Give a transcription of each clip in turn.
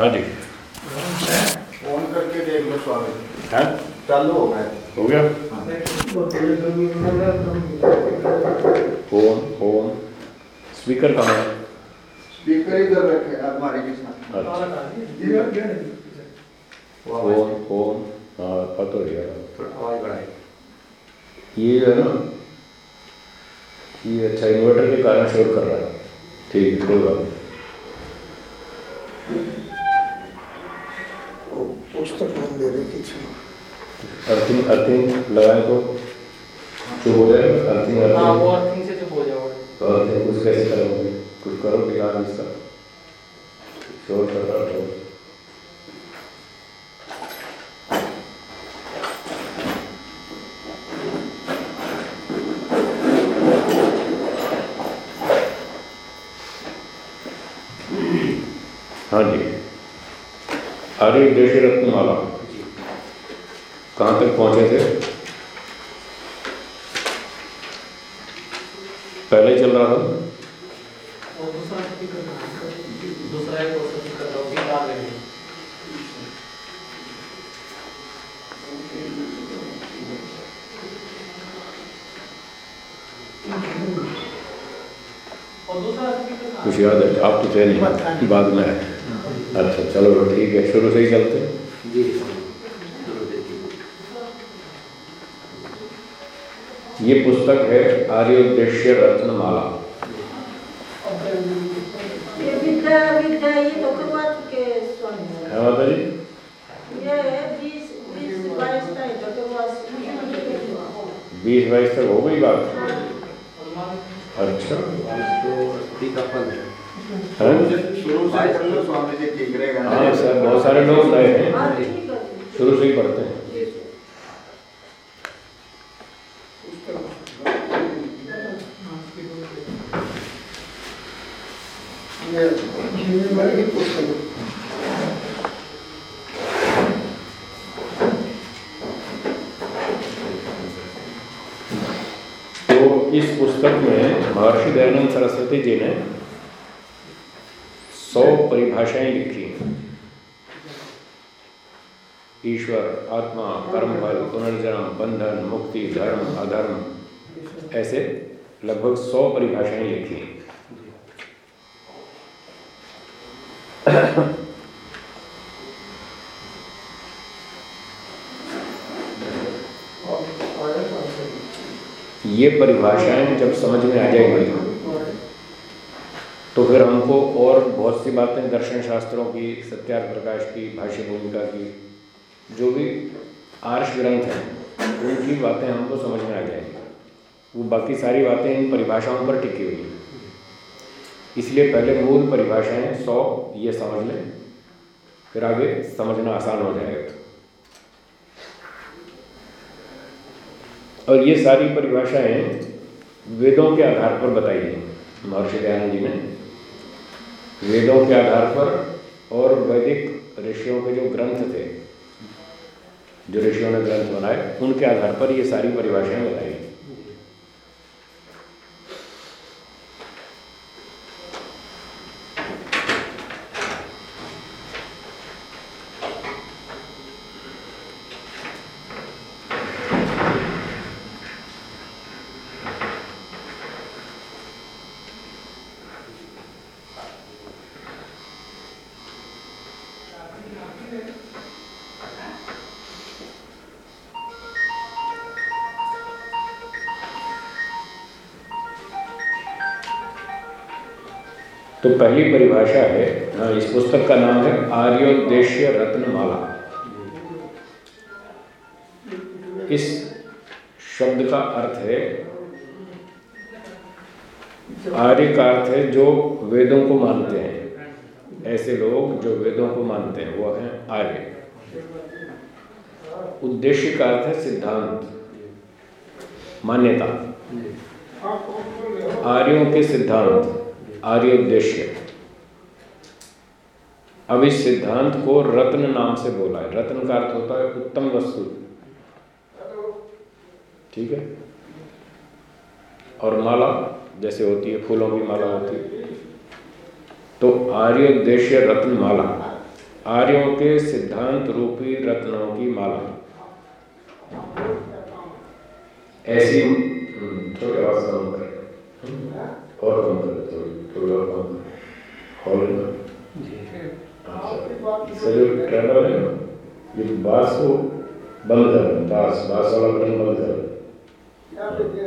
हाँ जी। फ़ोन करके देख लो स्वामी। है? चालू हो गया। हो गया? Phone phone. स्पीकर कहाँ है स्पीकर इधर रखे अलमारी के साथ अच्छा फ़ोन फ़ोन हाँ पता हो गया आवाज़ बढ़ाई ये है ना ये अच्छा इन्वर्टर के कारण शोर कर रहा है ठीक है कोई बात नहीं पुस्तक हम दे रहे थे अर्थिंग अर्थिंग लगाए तो चुप हो जाएगा अर्थिंग हाँ वो अर्थिंग अर्थिंग से चुप हो जाओगे तो अर्थिंग कुछ कैसे करोगे कुछ करो बिगाड़ इसका शोर कर रहा है हाँ जी आर्य देश रत्नमाला कहाँ तक पहुँचे थे पहले चल रहा था और दूसरा स्पीकर दूसरा एक और स्पीकर का भी आ गए और दूसरा स्पीकर कुछ है थे नहीं बाद में अच्छा चलो ठीक है शुरू से ही चलते हैं। ये पुस्तक है आर्योद्देश्य रत्नमाला। ये विद्या विद्या ये तो हैं है माता जी बीस बीस बाईस टाइम तो चुके बीस बाईस तक हो गई बात? अच्छा। तो ठीक अपन है? सर बहुत सारे लोग नए हैं। है शुरू से ही पढ़ते हैं। तो इस पुस्तक में महर्षि दयानंद सरस्वती जी ने सौ परिभाषाएँ लिखी हैं। ईश्वर, आत्मा, कर्म फल पुनर्जन्म, बंधन, मुक्ति, धर्म, अधर्म, ऐसे लगभग सौ परिभाषाएँ लिखी हैं। ये परिभाषाएँ जब समझ में आ जाएँगी तो फिर हमको और बहुत सी बातें दर्शन शास्त्रों की, सत्यार्थ प्रकाश की, भाष्य भूमिका की, जो भी आर्ष ग्रंथ हैं, उनकी बातें हमको समझ में आ जाएँगी। वो बाकी सारी बातें इन परिभाषाओं पर टिकी हुई हैं। इसलिए पहले मूल परिभाषाएँ सौ, ये समझ लें, फिर आगे समझना आसान हो जाएगा और ये सारी परिभाषाएँ वेदों के आधार पर बताई हैं, महर्षि दयानंद जी ने। वेदों के आधार पर और वैदिक ऋषियों के जो ग्रंथ थे, जो ऋषियों ने ग्रंथ बनाए, उनके आधार पर ये सारी परिभाषाएँ बताई तो पहली परिभाषा है इस पुस्तक का नाम है आर्योद्देश्य रत्नमाला। इस शब्द का अर्थ है, आर्य का अर्थ है जो वेदों को मानते हैं। ऐसे लोग जो वेदों को मानते हैं, वो हैं आर्य। उद्देश्य का अर्थ है सिद्धांत, मान्यता। आर्यों के सिद्धांत। आर्य उद्देश्य अब इस सिद्धांत को रत्न नाम से बोला है। रत्न का अर्थ होता है उत्तम वस्तु। ठीक है? और माला जैसे होती है फूलों की माला होती है। तो आर्य आर्योद्देश्य रत्न माला। आर्यों के सिद्धांत रूपी रत्नों की माला। ऐसी हम्म, कम कर। और थोड़ी कम हॉल में अच्छा जो ट्रैवल है ये बास को बंद कर बास बास वाला बटन बंद कर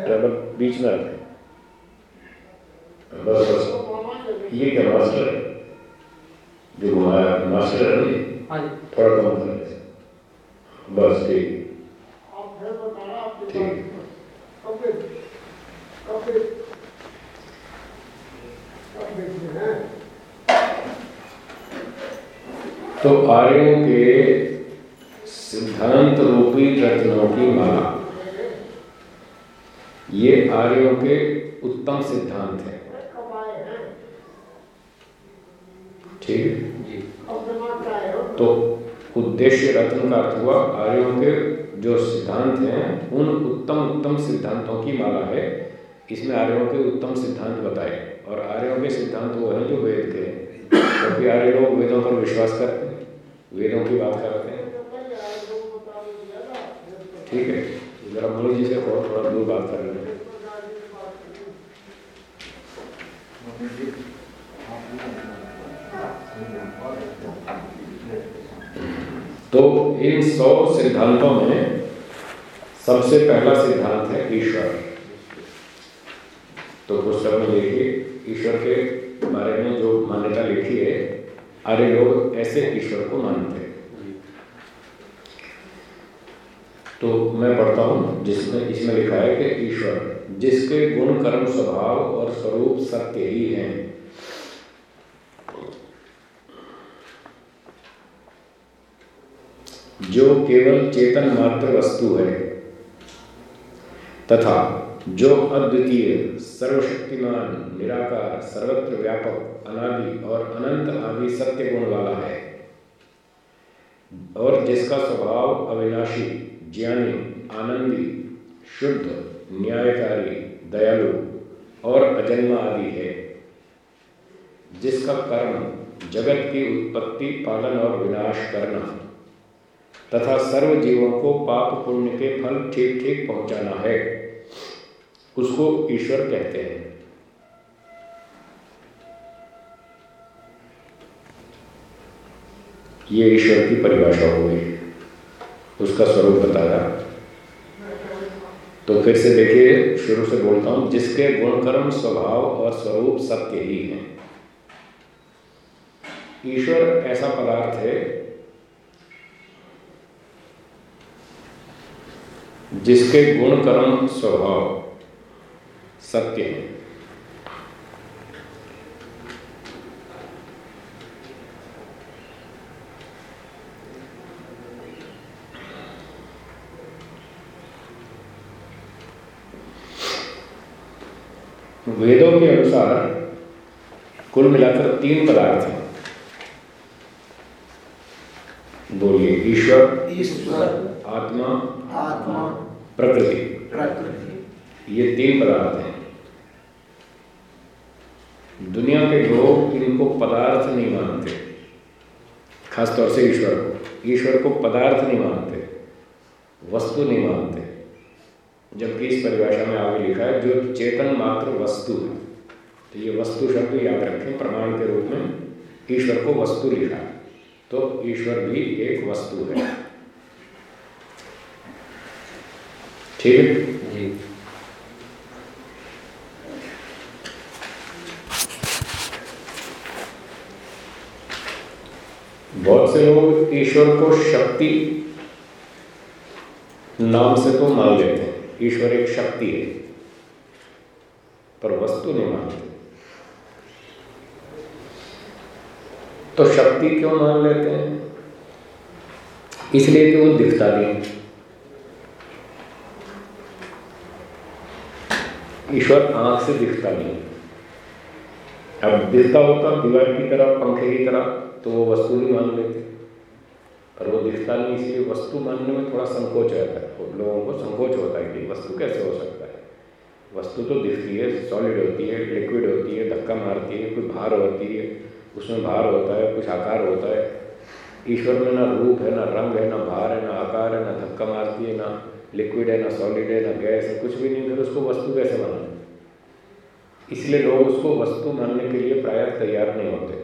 ट्रैवल बीच में रखें बस बस ये क्या मास्टर है जो घुमाया मास्टर है हाँ थोड़ा कम कर बस ठीक ठीक तो आर्यों के सिद्धांत रूपी रत्नों की माला। ये आर्यों के उत्तम सिद्धांत है। ठीक तो उद्देश्य रत्न का अर्थ हुआ आर्यों के जो सिद्धांत हैं उन उत्तम उत्तम सिद्धांतों की माला है। इसमें आर्यों के उत्तम सिद्धांत बताए। और आर्यों के सिद्धांत वो हैं जो वेद के। हैं क्योंकि आर्य लोग वेदों पर विश्वास करते हैं वेदों की बात करते हैं। ठीक है, जरा मणि जी से थोड़ा थोड़ा दूर बात कर रहे हैं तो इन सौ सिद्धांतों में सबसे पहला सिद्धांत है ईश्वर। तो पुस्तक में देखिए ईश्वर के बारे में जो मान्यता लिखी है अरे लोग ऐसे ईश्वर को मानते हैं। तो मैं पढ़ता हूँ, जिसमें, इसमें लिखा है कि ईश्वर, जिसके गुण कर्म स्वभाव और स्वरूप सत्य ही हैं। जो केवल चेतन मात्र वस्तु है, तथा जो अद्वितीय, सर्वशक्तिमान, निराकार, सर्वत्र व्यापक, अनादि और अनंत आदि सत्य गुण वाला है। और जिसका स्वभाव अविनाशी, ज्ञानी, आनंदी, शुद्ध, न्यायकारी, दयालु और अजन्मा आदि है। जिसका कर्म जगत की उत्पत्ति, पालन और विनाश करना, तथा सर्व जीवों को पाप पुण्य के फल ठीक ठीक पहुंचाना है। उसको ईश्वर कहते हैं। ये ईश्वर की परिभाषा हो गई। उसका स्वरूप बताया। तो फिर से देखिए, शुरू से बोलता हूँ, जिसके गुणकर्म, स्वभाव और स्वरूप सत्य ही हैं। ईश्वर ऐसा पदार्थ है, जिसके गुण कर्म स्वभाव सत्य है। वेदों के अनुसार कुल मिलाकर तीन पदार्थ हैं। बोलिए ईश्वर ईश्वर आत्मा आत्मा प्रकृति। प्रकृति। ये तीन पदार्थ हैं। दुनिया के लोग इनको पदार्थ नहीं मानते। खासतौर से ईश्वर को। ईश्वर को पदार्थ नहीं मानते, वस्तु नहीं मानते। जबकि इस परिभाषा में आगे लिखा है, जो चेतन मात्र वस्तु है। तो ये वस्तु शब्द याद रखें, प्रमाण के रूप में ईश्वर को वस्तु लिखा। तो ईश्वर भी एक वस्तु है। ठीक है जी बहुत से लोग ईश्वर को शक्ति नाम से तो मान लेते हैं। ईश्वर एक शक्ति है, पर वस्तु नहीं मानते। तो शक्ति क्यों मान लेते हैं? इसलिए कि वो दिखता नहीं ईश्वर आँख से दिखता नहीं अब दिखता होता, दीवार की तरह, पंखे की तरह तो वो वस्तु नहीं मान लेते। पर वो दिखता नहीं, इसलिए वस्तु मानने में थोड़ा संकोच रहता है। लोगों को संकोच होता है कि वस्तु कैसे हो सकता है। वस्तु तो दिखती है सॉलिड होती है लिक्विड होती है, धक्का मारती है, कोई भार होती है, उसमें भार होता है, कुछ आकार होता है। ईश्वर में ना रूप है, ना रंग है, ना भार है, ना आकार है, ना धक्का मारती है, ना लिक्विड है, ना सॉलिड है, ना गैस है, कुछ भी नहीं, फिर उसको वस्तु कैसे माना इसलिए लोग उसको वस्तु मानने के लिए प्राय तैयार नहीं होते।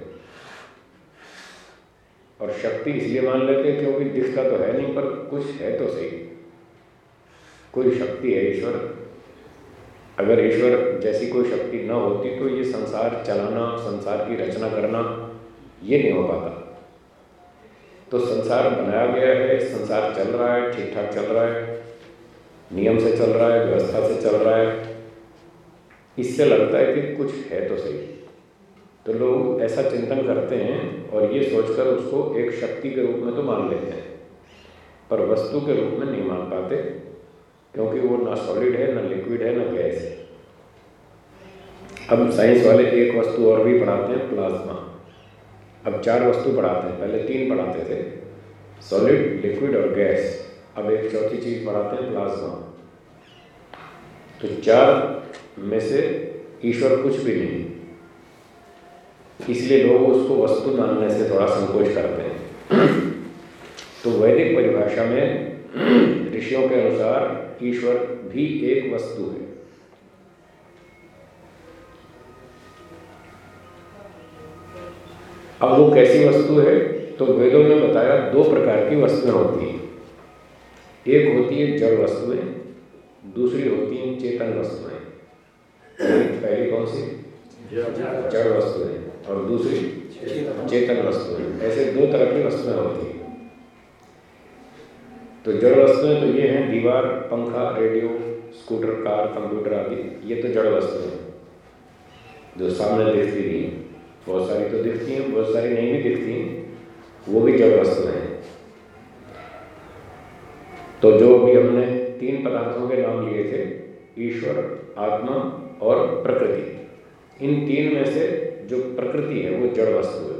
और शक्ति इसलिए मान लेते हैं क्योंकि दिखता तो है नहीं, पर कुछ है तो सही। कोई शक्ति है ईश्वर? अगर ईश्वर जैसी कोई शक्ति न होती तो ये संसार चलाना, संसार की रचना करना, ये नहीं हो पाता। तो संसार बनाया गया है, संसार चल रहा है ठीक ठाक चल रहा है, नियम से चल रहा है, व्यवस्था से चल रहा है। इससे लगता है कि कुछ है तो सही। तो लोग ऐसा चिंतन करते हैं और ये सोचकर उसको एक शक्ति के रूप में तो मान लेते हैं, पर वस्तु के रूप में नहीं मान पाते, क्योंकि वो ना सॉलिड है, ना लिक्विड है, ना गैस है। अब साइंस वाले एक वस्तु और भी पढ़ाते हैं प्लाज्मा अब चार वस्तु पढ़ाते हैं, पहले तीन पढ़ाते थे सॉलिड लिक्विड और गैस। अब एक चौथी चीज़ पढ़ाते हैं प्लाज्मा तो चार में से ईश्वर कुछ भी नहीं। इसलिए लोग उसको वस्तु मानने से थोड़ा संकोच करते हैं। तो वैदिक परिभाषा में ऋषियों के अनुसार ईश्वर भी एक वस्तु है। अब वो कैसी वस्तु है? तो वेदों में बताया दो प्रकार की वस्तुएँ होती हैं। एक होती है जड़ वस्तुएँ दूसरी होती हैं चेतन वस्तुएँ। पहली कौन सी? जड़ वस्तुएँ। और दूसरी चेतन। वस्तुएँ ऐसे दो तरह की वस्तुएँ होती हैं। तो जड़ वस्तुएँ तो ये हैं दीवार पंखा रेडियो स्कूटर कार कंप्यूटर आदि। ये तो जड़ वस्तुएँ हैं जो सामने दिखती नहीं बहुत सारी तो दिखती हैं बहुत सारी नहीं भी दिखती हैं वो भी जड़ वस्तुएँ हैं। तो जो अभी हमने तीन पदार्थों के नाम लिए थे ईश्वर आत्मा और प्रकृति इन तीन में से जो प्रकृति है, वो जड़ वस्तु है।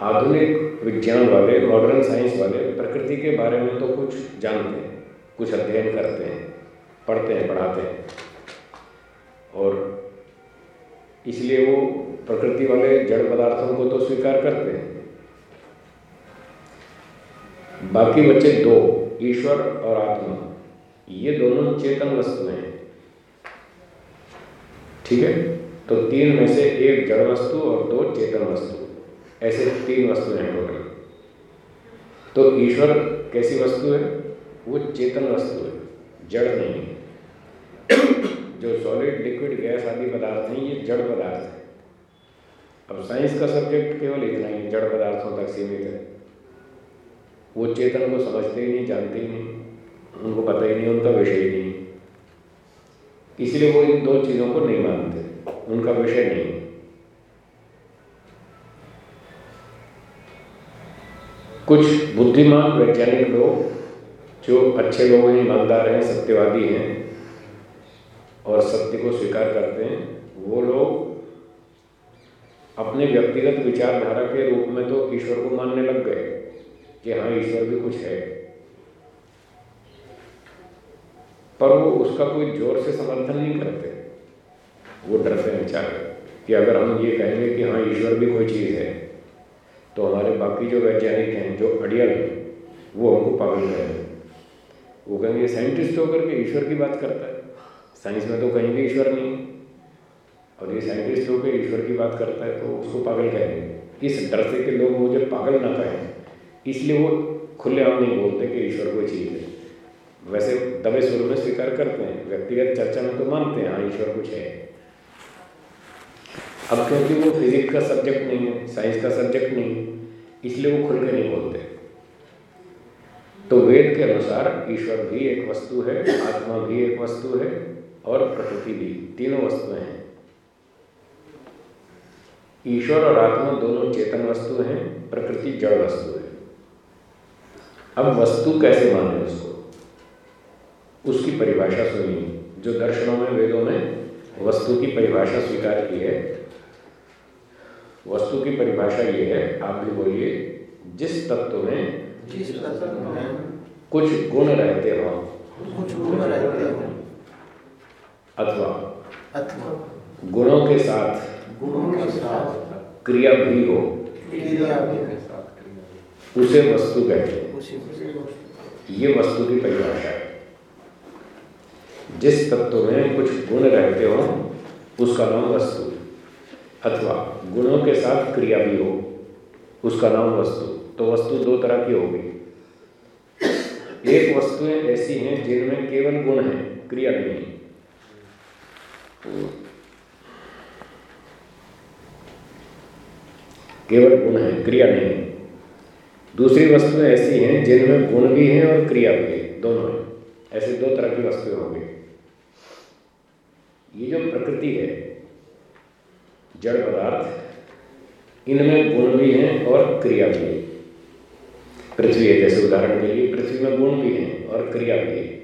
आधुनिक विज्ञान वाले मॉडर्न साइंस वाले प्रकृति के बारे में तो कुछ जानते हैं, कुछ अध्ययन करते हैं, पढ़ते हैं, पढ़ाते हैं। और इसलिए वो प्रकृति वाले जड़ पदार्थों को तो स्वीकार करते हैं। बाकी बच्चे दो, ईश्वर और आत्मा। ये दोनों चेतन वस्तुएँ हैं। ठीक है? तो तीन में से एक जड़ वस्तु और दो चेतन वस्तु। ऐसे तीन वस्तु हैं टोटल तो ईश्वर कैसी वस्तु है? वो चेतन वस्तु है, जड़ नहीं है। जो सॉलिड लिक्विड गैस आदि पदार्थ हैं, ये जड़ पदार्थ है। अब साइंस का सब्जेक्ट केवल इतना ही, जड़ पदार्थों तक सीमित है। वो चेतन को समझते ही नहीं, जानते ही नहीं, उनको पता ही नहीं, उनका विषय ही नहीं। इसलिए वो इन दो चीज़ों को नहीं मानते। उनका विषय नहीं। कुछ बुद्धिमान वैज्ञानिक लोग, जो अच्छे लोग हैं, ईमानदार हैं, सत्यवादी हैं, और सत्य को स्वीकार करते हैं, वो लोग अपने व्यक्तिगत विचारधारा के रूप में तो ईश्वर को मानने लग गए कि हाँ ईश्वर भी कुछ है। पर वो उसका कोई ज़ोर से समर्थन नहीं करते। वो डरते हैं बेचारे कि अगर हम ये कहेंगे कि हाँ ईश्वर भी कोई चीज़ है तो हमारे बाकी जो वैज्ञानिक हैं, जो अड़ियल हैं वो हमको पागल कहेंगे वो कहेंगे साइंटिस्ट होकर के ईश्वर की बात करता है। साइंस में तो कहीं भी ईश्वर नहीं और ये साइंटिस्ट होकर ईश्वर की बात करता है तो उसको पागल कहेंगे। इस डर से कि लोग मुझे पागल ना कहें। इसलिए वो खुले आम नहीं बोलते कि ईश्वर कोई चीज़ है। वैसे दबे सुर में स्वीकार करते हैं, व्यक्तिगत चर्चा में तो मानते हैं हाँ ईश्वर कुछ है। अब क्योंकि वो फिजिक्स का सब्जेक्ट नहीं है साइंस का सब्जेक्ट नहीं है, इसलिए वो खुल के नहीं बोलते। तो वेद के अनुसार ईश्वर भी एक वस्तु है, आत्मा भी एक वस्तु है और प्रकृति भी, तीनों वस्तुएँ हैं। ईश्वर और आत्मा दोनों चेतन वस्तु हैं, प्रकृति जड़ वस्तु है। अब वस्तु कैसे माने उसको? उसकी परिभाषा सुनिए। जो दर्शनों में, वेदों में वस्तु की परिभाषा स्वीकार की है वस्तु की परिभाषा ये है आप भी बोलिए जिस तत्व में जिस तत्व में कुछ गुण रहते हो। कुछ गुण रहते हो। अथवा अथवा गुणों के साथ गुणों के साथ क्रिया भी हो। क्रिया भी उसे वस्तु कहते हैं। ये वस्तु की परिभाषा है। जिस तत्व में कुछ गुण रहते हो उसका नाम वस्तु। अथवा गुणों के साथ क्रिया भी हो, उसका नाम वस्तु। तो वस्तु दो तरह की होगी। एक वस्तुएँ ऐसी हैं जिनमें केवल गुण है, क्रिया नहीं। है केवल गुण है, क्रिया नहीं। दूसरी वस्तुएँ ऐसी हैं जिनमें गुण भी हैं और क्रिया भी है, दोनों हैं। ऐसे दो तरह की वस्तुएँ होंगी। ये जो प्रकृति है जड़ पदार्थ, इनमें गुण भी हैं और क्रिया भी है। पृथ्वी है, जैसे उदाहरण के लिए, पृथ्वी में गुण भी हैं और क्रिया भी है।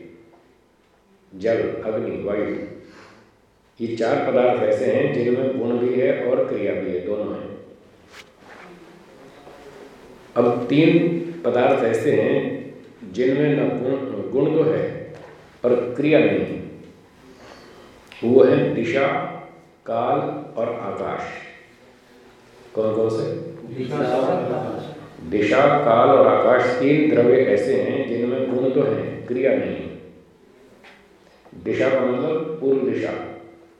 जल, अग्नि, वायु, ये चार पदार्थ ऐसे हैं जिनमें गुण भी है और क्रिया भी है, दोनों हैं। अब तीन पदार्थ ऐसे हैं जिनमें न गुण गुण तो है और क्रिया नहीं वो है दिशा काल और आकाश। कौन कौन से? दिशा काल और आकाश तीन द्रव्य ऐसे हैं जिनमें गुण तो है क्रिया नहीं दिशा का मतलब पूर्व दिशा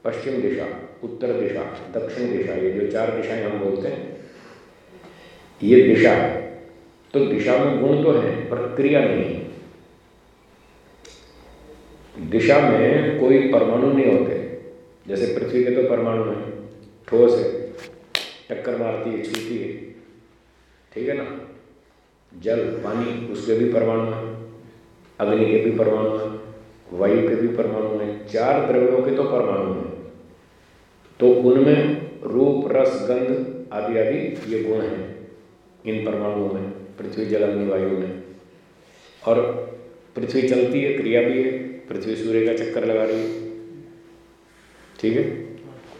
पश्चिम दिशा उत्तर दिशा दक्षिण दिशा ये जो चार दिशाएँ हम बोलते हैं ये दिशा। तो दिशा में गुण तो है पर क्रिया नहीं दिशा में कोई परमाणु नहीं होते। जैसे पृथ्वी के तो परमाणु हैं। ठोस है। टक्कर मारती है, छूती है। ठीक है ना? जल, पानी, उसके भी परमाणु हैं। अग्नि के भी परमाणु हैं। वायु के भी परमाणु हैं। चार द्रव्यों के तो परमाणु हैं। तो उनमें रूप, रस, गंध आदि आदि ये गुण हैं। इन परमाणुओं में, पृथ्वी, जल, अग्नि, वायु में। और पृथ्वी चलती है, क्रिया भी है। पृथ्वी सूर्य का चक्कर लगा रही है। ठीक है?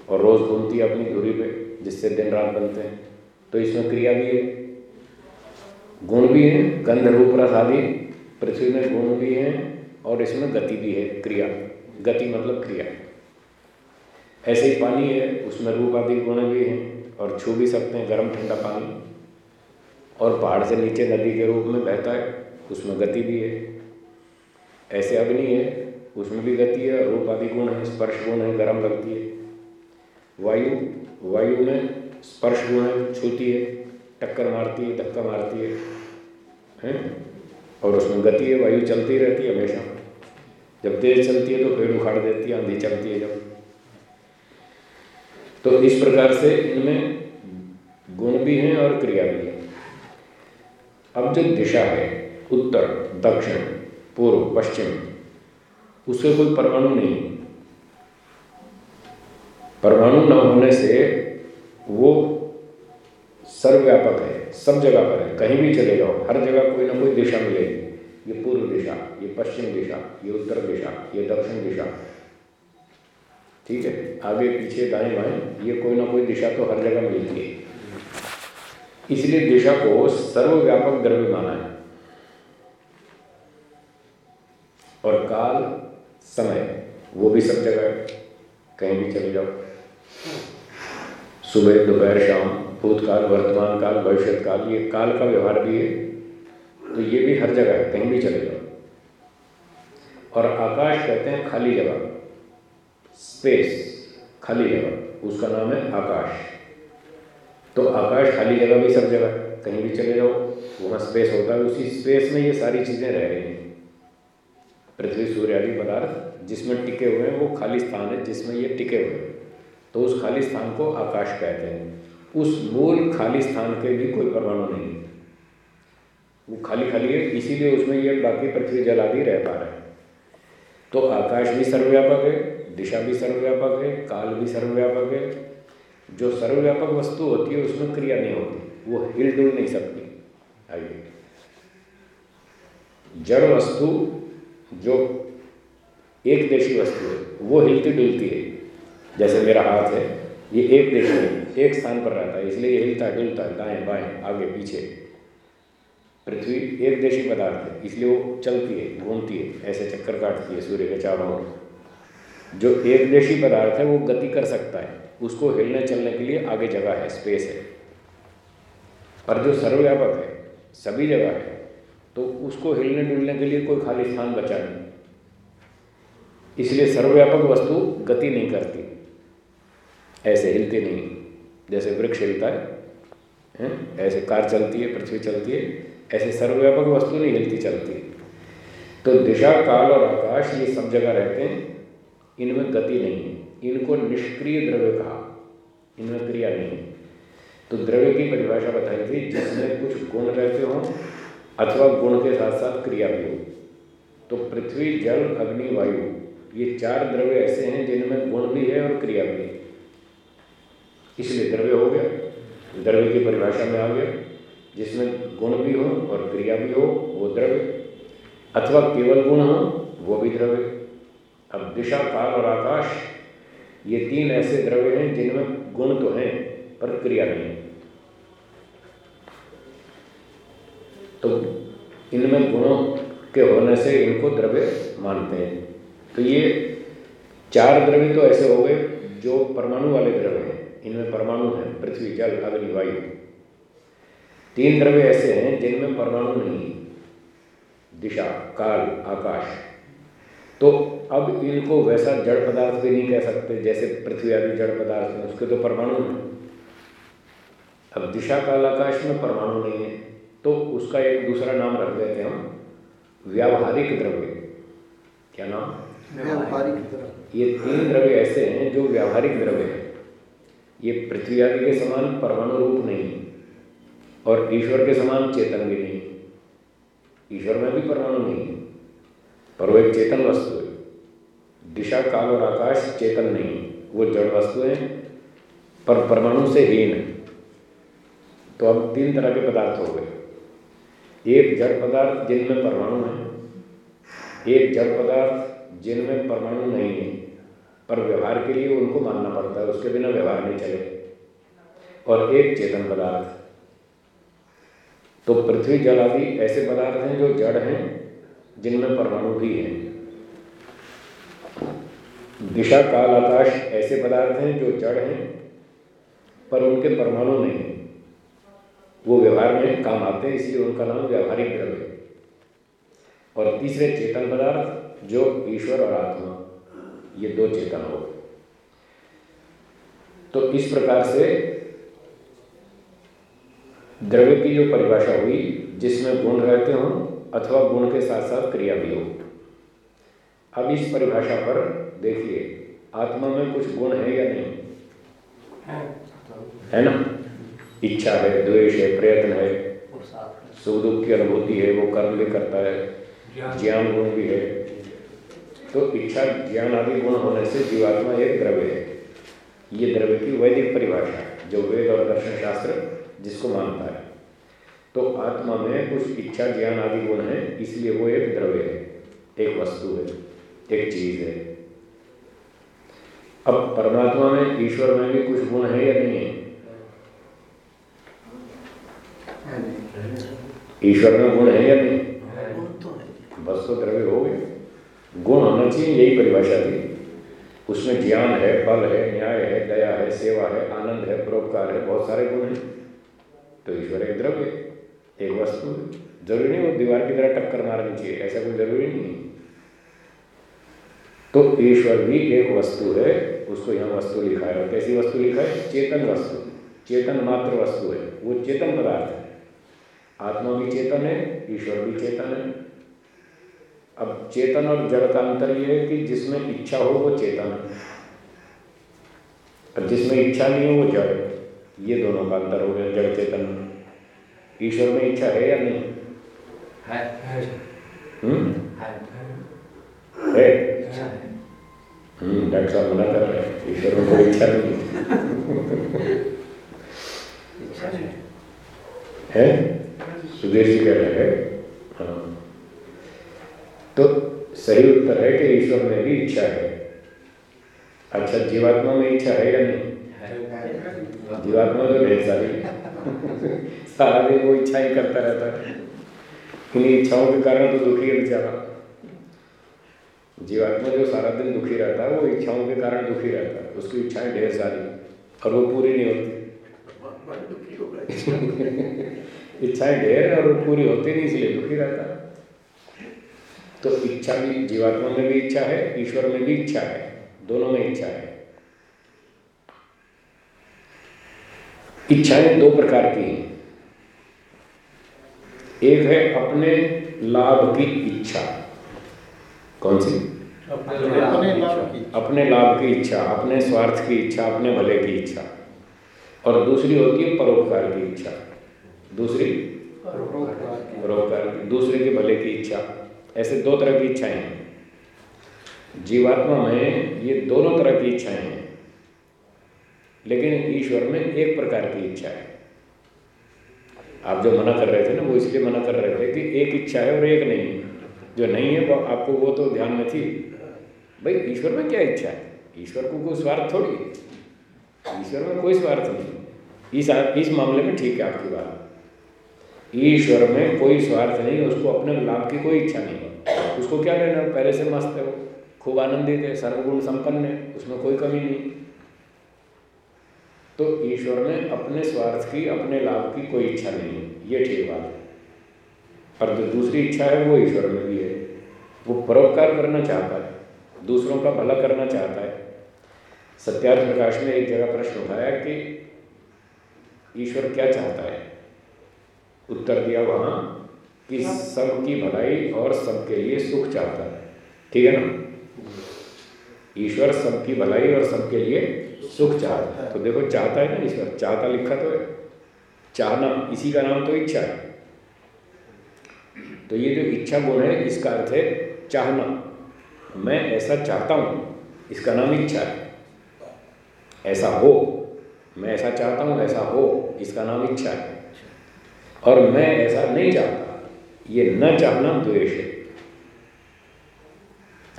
और रोज़ घूमती है अपनी दूरी पे, जिससे दिन रात बनते हैं। तो इसमें क्रिया भी है, गुण भी है, गंध रूप रस आदि पृथ्वी में गुण भी हैं, और इसमें गति भी है, क्रिया। गति मतलब क्रिया। ऐसे ही पानी है, उसमें रूप आदि गुण भी हैं, और छू भी सकते हैं गर्म ठंडा पानी। और पहाड़ से नीचे नदी के रूप में बहता है, उसमें गति भी है। ऐसे अग्नि है उसमें भी गति है, रूप आदि गुण है, स्पर्श गुण है, गर्म लगती है। वायु वायु में स्पर्श गुण है, छूती है, टक्कर मारती है, धक्का मारती है, हैं? और उसमें गति है, वायु चलती रहती है हमेशा। जब तेज चलती है तो पेड़ उखाड़ देती है, आंधी चलती है जब। तो इस प्रकार से इनमें गुण भी हैं और क्रिया भी है। अब जो दिशा है, उत्तर, दक्षिण, पूर्व, पश्चिम उससे कोई परमाणु नहीं परमाणु न होने से वो सर्वव्यापक है, सब जगह पर है, कहीं भी चले जाओ, हर जगह कोई ना कोई दिशा मिलेगी। ये पूर्व दिशा, ये पश्चिम दिशा, ये उत्तर दिशा, ये दक्षिण दिशा। ठीक है, आगे, पीछे, दाएँ बाएँ, ये कोई ना कोई दिशा तो हर जगह मिलती है। इसलिए दिशा को सर्वव्यापक द्रव्य माना है। और काल समय वो भी सब जगह कहीं भी चले जाओ। सुबह, दोपहर, शाम, भूतकाल, वर्तमान काल भविष्य काल, ये काल का व्यवहार भी है। तो ये भी हर जगह है, कहीं भी चले जाओ। और आकाश कहते हैं खाली जगह। स्पेस खाली जगह। उसका नाम है आकाश। तो आकाश खाली जगह भी सब जगह, कहीं भी चले जाओ, वहाँ स्पेस होता है। उसी स्पेस में ये सारी चीज़ें रह रही हैं। पृथ्वी सूर्य आदि पदार्थ जिसमें टिके हुए हैं, वो खाली स्थान है जिसमें ये टिके हुए हैं। तो उस खाली स्थान को आकाश कहते हैं। उस मूल खाली स्थान के भी कोई परमाणु नहीं है। वो खाली खाली है, इसीलिए उसमें ये बाकी पृथ्वी जल आदि रह पा रहे हैं। तो आकाश भी सर्वव्यापक है, दिशा भी सर्वव्यापक है, काल भी सर्वव्यापक है। जो सर्वव्यापक वस्तु होती है, उसमें क्रिया नहीं होती, वो हिल डुल नहीं सकती। आइए। जड़ वस्तु जो एक देशी वस्तु है, वो हिलती डुलती है। जैसे मेरा हाथ है, ये एक देशी है एक स्थान पर रहता है, इसलिए ये हिलता डुलता है दाएँ बाएँ, आगे पीछे। पृथ्वी एक देशी पदार्थ है, इसलिए वो चलती है, घूमती है, ऐसे चक्कर काटती है, सूर्य के चारों ओर। जो एक देशी पदार्थ है, वो गति कर सकता है, उसको हिलने चलने के लिए आगे जगह है स्पेस है। पर जो सर्वव्यापक है, सभी जगह है तो उसको हिलने डुलने के लिए कोई खाली स्थान बचा नहीं। इसलिए सर्वव्यापक वस्तु गति नहीं करती। ऐसे हिलते नहीं। जैसे वृक्ष हिलता है, हैं? ऐसे कार चलती है, पृथ्वी चलती है, ऐसे सर्वव्यापक वस्तु नहीं हिलती, चलती तो दिशा, काल और आकाश ये सब जगह रहते हैं। इनमें गति नहीं है। इनको निष्क्रिय द्रव्य कहा। इनमें क्रिया नहीं है। तो द्रव्य की परिभाषा बताई थी, जिसमें कुछ गुण रहते हों अथवा गुण के साथ साथ क्रिया भी हो। तो पृथ्वी, जल, अग्नि, वायु, ये चार द्रव्य ऐसे हैं जिनमें गुण भी है और क्रिया भी है। इसलिए द्रव्य हो गया, द्रव्य की परिभाषा में आ गया, जिसमें गुण भी हो और क्रिया भी हो, वो द्रव्य। अथवा केवल गुण हो, वो भी द्रव्य। अब दिशा काल और आकाश, ये तीन ऐसे द्रव्य हैं जिनमें गुण तो हैं, पर क्रिया नहीं। तो इनमें गुणों के होने से इनको द्रव्य मानते हैं। तो ये चार द्रव्य तो ऐसे हो गए जो परमाणु वाले द्रव्य हैं। इनमें परमाणु हैं, पृथ्वी, जल, अग्नि, वायु। तीन द्रव्य ऐसे हैं जिनमें परमाणु नहीं दिशा, काल, आकाश। तो अब इनको वैसा जड़ पदार्थ भी नहीं कह सकते, जैसे पृथ्वी आदि जड़ पदार्थ हैं, उसके तो परमाणु हैं। अब दिशा, काल, आकाश में परमाणु नहीं है। तो उसका एक दूसरा नाम रख देते हैं हम व्यावहारिक द्रव्य। क्या नाम? व्यावहारिक द्रव्य। ये तीन द्रव्य ऐसे हैं जो व्यावहारिक द्रव्य हैं। ये पृथ्वी आदि के समान परमाणु रूप नहीं और ईश्वर के समान चेतन भी नहीं। ईश्वर में भी परमाणु नहीं है पर वो एक चेतन वस्तु है। दिशा काल और आकाश चेतन नहीं वो जड़ वस्तु है पर परमाणु से हीन है। तो अब तीन तरह के पदार्थ हो गए। एक जड़ पदार्थ जिनमें परमाणु है, एक जड़ पदार्थ जिनमें परमाणु नहीं है, पर व्यवहार के लिए उनको मानना पड़ता है, उसके बिना व्यवहार नहीं चले। और एक चेतन पदार्थ। तो पृथ्वी जल आदि ऐसे पदार्थ हैं जो जड़ हैं, जिनमें परमाणु भी हैं। दिशा काल आकाश ऐसे पदार्थ हैं जो जड़ हैं, पर उनके परमाणु नहीं वो व्यवहार में काम आते हैं इसलिए उनका नाम व्यवहारिक द्रव्य है। और तीसरे चेतन पदार्थ जो ईश्वर और आत्मा। ये दो चेतन हो तो इस प्रकार से द्रव्य की जो परिभाषा हुई जिसमें गुण रहते हों अथवा गुण के साथ साथ क्रिया भी हो। अब इस परिभाषा पर देखिए आत्मा में कुछ गुण है या नहीं? है ना? इच्छा है द्वेष है प्रयत्न है सुख दुख की अनुभूति है वो कर्म भी करता है ज्ञान गुण भी है। तो इच्छा ज्ञान आदि गुण होने से जीवात्मा एक द्रव्य है। ये द्रव्य की वैदिक परिभाषा है जो वेद और दर्शन शास्त्र जिसको मानता है। तो आत्मा में कुछ इच्छा ज्ञान आदि गुण है इसलिए वो एक द्रव्य है एक वस्तु है एक चीज़ है। अब परमात्मा में ईश्वर में भी कुछ गुण है या नहीं है? ईश्वर में गुण है या नहीं? बस तो द्रव्य हो गए। गुण होना चाहिए यही परिभाषा थी उसमें ज्ञान है बल है न्याय है दया है सेवा है आनंद है परोपकार है बहुत सारे गुण हैं। तो ईश्वर एक द्रव्य एक वस्तु ज़रूरी नहीं वो दीवार की तरह टक्कर मारनी चाहिए ऐसा कोई ज़रूरी नहीं तो ईश्वर भी एक वस्तु है उसको यहाँ वस्तु लिखा है। और कैसी वस्तु लिखा है? चेतन वस्तु। चेतन मात्र वस्तु है। वो चेतन पदार्थ है। आत्मा भी चेतन है ईश्वर भी चेतन है। अब चेतन और जड़ का अंतर यह है कि जिसमें इच्छा हो वो चेतन है। और जिसमें इच्छा नहीं हो वो जड़ ये दोनों का अंतर हो गया जड़ चेतन। ईश्वर में इच्छा है या नहीं? है। है। हम्म? है। है? है। हम्म डॉक्टर साहब मना कर रहे हैं। ईश्वर में कोई इच्छा नहीं इच्छा है? है जी कह रहे हैं। हाँ। तो सही उत्तर है कि ईश्वर में भी इच्छा है। अच्छा जीवात्मा में इच्छा है या नहीं? जीवात्मा तो ढेर सारी सारा दिन वो इच्छा ही करता रहता है। इन्हीं इच्छाओं के कारण तो दुखी है बेचारा जीवात्मा जो सारा दिन दुखी रहता है, वो इच्छाओं के कारण दुखी रहता है। उसकी इच्छाएँ ढेर सारी और वो पूरी नहीं होती। इच्छाएँ ढेर है और पूरी होती नहीं इसलिए दुखी रहता तो इच्छा भी जीवात्मा में भी इच्छा है ईश्वर में भी इच्छा है दोनों में इच्छा है। इच्छाएँ दो प्रकार की हैं। एक है अपने लाभ की इच्छा। कौन सी? अपने लाभ की अपने लाभ की इच्छा अपने स्वार्थ की इच्छा अपने भले की इच्छा। और दूसरी होती है परोपकार की इच्छा। दूसरी? परोपकार की। दूसरे के भले की इच्छा। ऐसे दो तरह की इच्छाएँ हैं। जीवात्मा में ये दोनों तरह की इच्छाएँ हैं। लेकिन ईश्वर में एक प्रकार की इच्छा है। आप जो मना कर रहे थे ना, वो इसलिए मना कर रहे थे कि एक इच्छा है और एक नहीं। जो नहीं है, वो आपको वो तो ध्यान में थी। भाई, ईश्वर में क्या इच्छा है? ईश्वर को कोई स्वार्थ थोड़ी ईश्वर में कोई स्वार्थ नहीं। इस इस मामले में ठीक है आपकी बात। ईश्वर में कोई स्वार्थ नहीं, उसको अपने लाभ की कोई इच्छा नहीं है। उसको क्या लेना? पहले से मस्त है वो। खूब आनंदित है, सर्वगुण संपन्न है, उसमें कोई कमी नहीं। तो ईश्वर में अपने स्वार्थ की, अपने लाभ की कोई इच्छा नहीं है। ये ठीक बात है। और जो दूसरी इच्छा है, वो ईश्वर में भी है। वो परोपकार करना चाहता है। दूसरों का भला करना चाहता है। सत्यार्थ प्रकाश में एक जगह प्रश्न उठाया कि ईश्वर क्या चाहता है? उत्तर दिया वहाँ कि सबकी भलाई और सबके लिए सुख चाहता है। ठीक है ना? ईश्वर सबकी भलाई और सबके लिए सुख चाहता है। तो देखो, चाहता है ना ईश्वर? चाहता लिखा तो है। चाहना, इसी का नाम तो इच्छा है। तो ये जो इच्छा गुण है, इसका अर्थ है चाहना। मैं ऐसा चाहता हूँ, इसका नाम इच्छा है। ऐसा हो, मैं ऐसा चाहता हूँ, ऐसा हो, इसका नाम इच्छा है। और मैं ऐसा नहीं चाहता। ये न चाहना द्वेष है।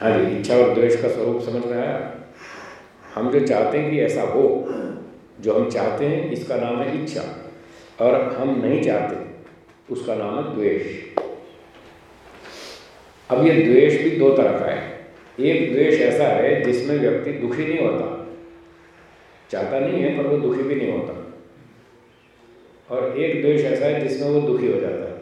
हाँ जी, इच्छा और द्वेष का स्वरूप समझ में आया? हम जो चाहते हैं कि ऐसा हो, जो हम चाहते हैं, इसका नाम है इच्छा। और हम नहीं चाहते, उसका नाम है द्वेष। अब ये द्वेष भी दो तरह का है। एक द्वेष ऐसा है जिसमें व्यक्ति दुखी नहीं होता। चाहता नहीं है, पर वो दुखी भी नहीं होता। और एक द्वेष ऐसा है जिसमें वो दुखी हो जाता है।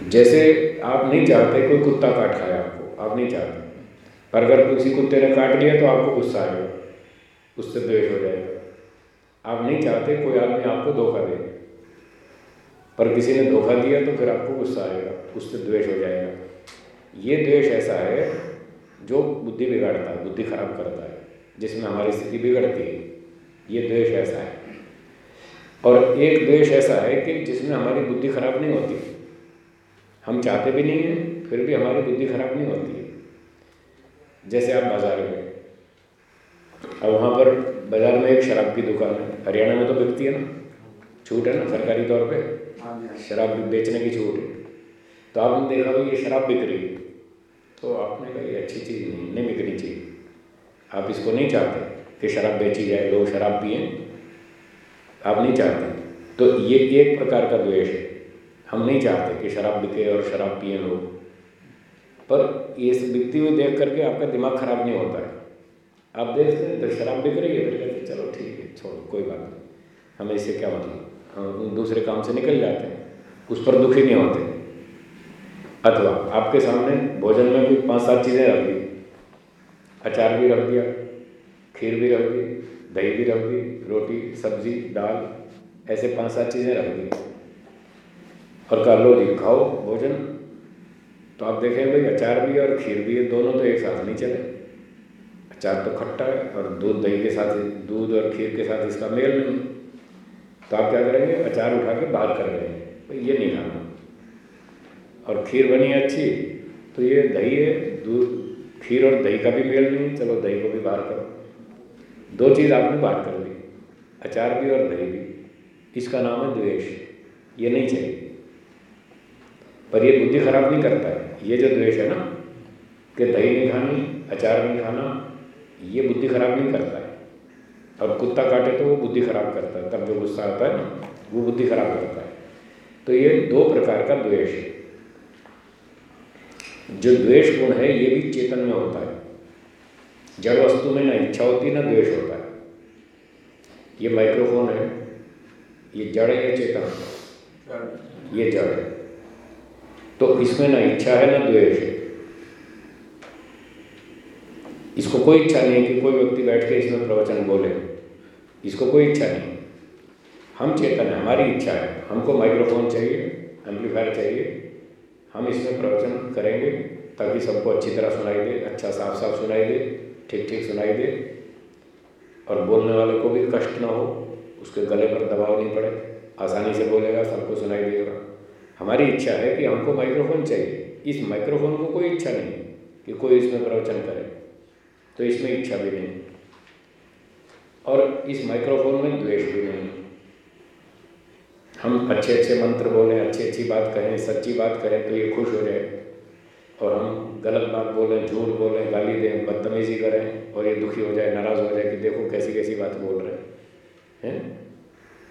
जैसे आप नहीं चाहते कोई कुत्ता काट खाए आपको, आप नहीं चाहते। पर अगर किसी कुत्ते ने काट लिया तो आपको गुस्सा आएगा, उससे द्वेष हो जाएगा। आप नहीं चाहते कोई आदमी आपको धोखा दे। पर किसी ने धोखा दिया तो फिर आपको गुस्सा आएगा, उससे द्वेष हो जाएगा। ये द्वेष ऐसा है जो बुद्धि बिगाड़ता है, बुद्धि खराब करता है। जिसमें हमारी स्थिति बिगड़ती है। ये द्वेष ऐसा है। और एक द्वेष ऐसा है कि जिसमें हमारी बुद्धि खराब नहीं होती। हम चाहते भी नहीं हैं फिर भी हमारी बुद्धि खराब नहीं होती है। जैसे आप बाज़ार में अब वहाँ पर बाज़ार में एक शराब की दुकान है। हरियाणा में तो बिकती है ना। छूट है ना सरकारी तौर पे? शराब बेचने की छूट है। तो आपने देखा भाई ये शराब बिक रही है। तो आपने कहा ये अच्छी चीज़ नहीं नहीं बिकनी चाहिए। आप इसको नहीं चाहते कि शराब बेची जाए, लोग शराब पिए, आप नहीं चाहते। तो ये एक प्रकार का द्वेष है। हम नहीं चाहते कि शराब बिके और शराब पिए लोग। पर ये बिकती हुई देख करके आपका दिमाग खराब नहीं होता है। आप देखते हैं तो शराब बिक रही है फिर कहते चलो ठीक है, छोड़ो, कोई बात नहीं। हमें इससे क्या मतलब? हम दूसरे काम से निकल जाते हैं, उस पर दुखी नहीं होते। अथवा आपके सामने भोजन में कोई पाँच सात चीज़ें रख दी अचार भी रख दिया, खीर भी रख दी, दही भी रख दी, रोटी, सब्ज़ी, दाल, ऐसे पाँच सात चीज़ें रख दी। और कहा लो जी, खाओ भोजन। तो आप देखें भाई, अचार भी और खीर भी है दोनों तो एक साथ नहीं चले। अचार तो खट्टा है और दूध, दही के साथ दूध और खीर के साथ इसका मेल नहीं। तो आप क्या करेंगे, अचार उठा के बाहर कर रहे तो ये नहीं खाना। और खीर बनी अच्छी तो ये दही है, दूध खीर और दही का भी मेल नहीं, चलो दही को भी बाहर करो। दो चीज़ आपने बाहर कर ली, अचार भी और दही भी। इसका नाम है द्वेष, ये नहीं चाहिए। पर ये बुद्धि खराब नहीं करता है। ये जो द्वेष है ना, कि दही नहीं खानी, अचार नहीं खाना, ये बुद्धि खराब नहीं करता है। और कुत्ता काटे तो वो बुद्धि खराब करता है, तब जो गुस्सा आता है ना, वो बुद्धि खराब करता है। तो ये दो प्रकार का द्वेष है। जो द्वेष गुण है, ये भी चेतन में होता है। जड़ वस्तु में ना इच्छा होती ना द्वेष होता है। ये माइक्रोफोन है, ये जड़ है, या चेतन ये जड़ है। तो इसमें ना इच्छा है, ना द्वेष है। इसको कोई इच्छा नहीं कि कोई व्यक्ति बैठ के इसमें प्रवचन बोले। इसको कोई इच्छा नहीं हम चेतन है, हमारी इच्छा है। हमको माइक्रोफोन चाहिए एम्पलीफायर चाहिए। हम इसमें प्रवचन करेंगे ताकि सबको अच्छी तरह सुनाई दे अच्छा साफ़ साफ़ सुनाई दे ठीक ठीक सुनाई दे। और बोलने वाले को भी कष्ट ना हो, उसके गले पर दबाव नहीं पड़े, आसानी से बोलेगा, सबको सुनाई देगा। हमारी इच्छा है कि हमको माइक्रोफोन चाहिए। इस माइक्रोफोन को कोई इच्छा नहीं कि कोई इसमें प्रवचन करे। तो इसमें इच्छा भी नहीं। और इस माइक्रोफोन में द्वेष भी नहीं। हम अच्छे अच्छे मंत्र बोलें अच्छी अच्छी बात कहें सच्ची बात करें तो ये खुश हो जाए। और हम गलत बात बोलें, झूठ बोलें, गाली दें, बदतमीजी करें और ये दुखी हो जाए, नाराज़ हो जाए कि देखो कैसी कैसी बात बोल रहे हैं।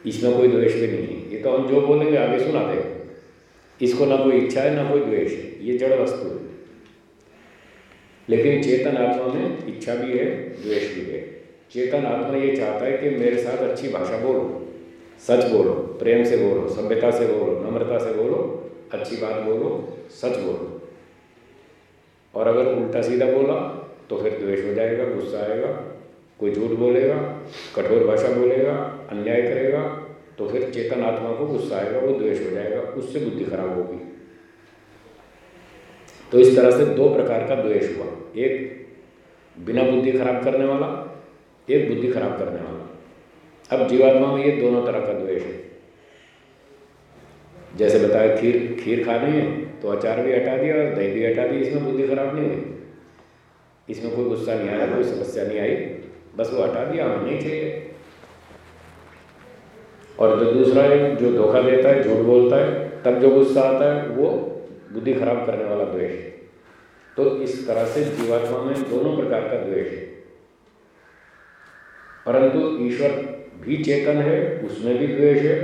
इसमें कोई द्वेष भी नहीं है। ये तो हम जो बोलेंगे आगे सुना देगा इसको ना कोई इच्छा है, ना कोई द्वेष है। ये जड़ वस्तु है। लेकिन चेतन आत्मा में इच्छा भी है, द्वेष भी है। चेतन आत्मा ये चाहता है कि मेरे साथ अच्छी भाषा बोलो। सच बोलो, प्रेम से बोलो, सभ्यता से बोलो, नम्रता से बोलो, अच्छी बात बोलो, सच बोलो। और अगर उल्टा सीधा बोला तो फिर द्वेष हो जाएगा, गुस्सा आएगा, कोई झूठ बोलेगा, कठोर भाषा बोलेगा, अन्याय करेगा तो फिर चेतन आत्मा को गुस्सा आएगा, वो द्वेष हो जाएगा, उससे बुद्धि खराब होगी। तो इस तरह से दो प्रकार का द्वेष हुआ। एक बिना बुद्धि खराब करने वाला, एक बुद्धि खराब करने वाला। अब जीवात्मा में ये दोनों तरह का द्वेष है। जैसे बताया खीर खीर खानी है तो अचार भी हटा दिया और दही भी हटा दी, इसमें बुद्धि खराब नहीं हुई। इसमें कोई गुस्सा नहीं आया, कोई समस्या नहीं आई, बस वो हटा दिया, हमें नहीं चाहिए। और जो दूसरा है, जो धोखा देता है, झूठ बोलता है, तब जो गुस्सा आता है, वो बुद्धि खराब करने वाला द्वेष है। तो इस तरह से जीवात्मा में दोनों प्रकार का द्वेष है। परंतु ईश्वर भी चेतन है, उसमें भी द्वेष है,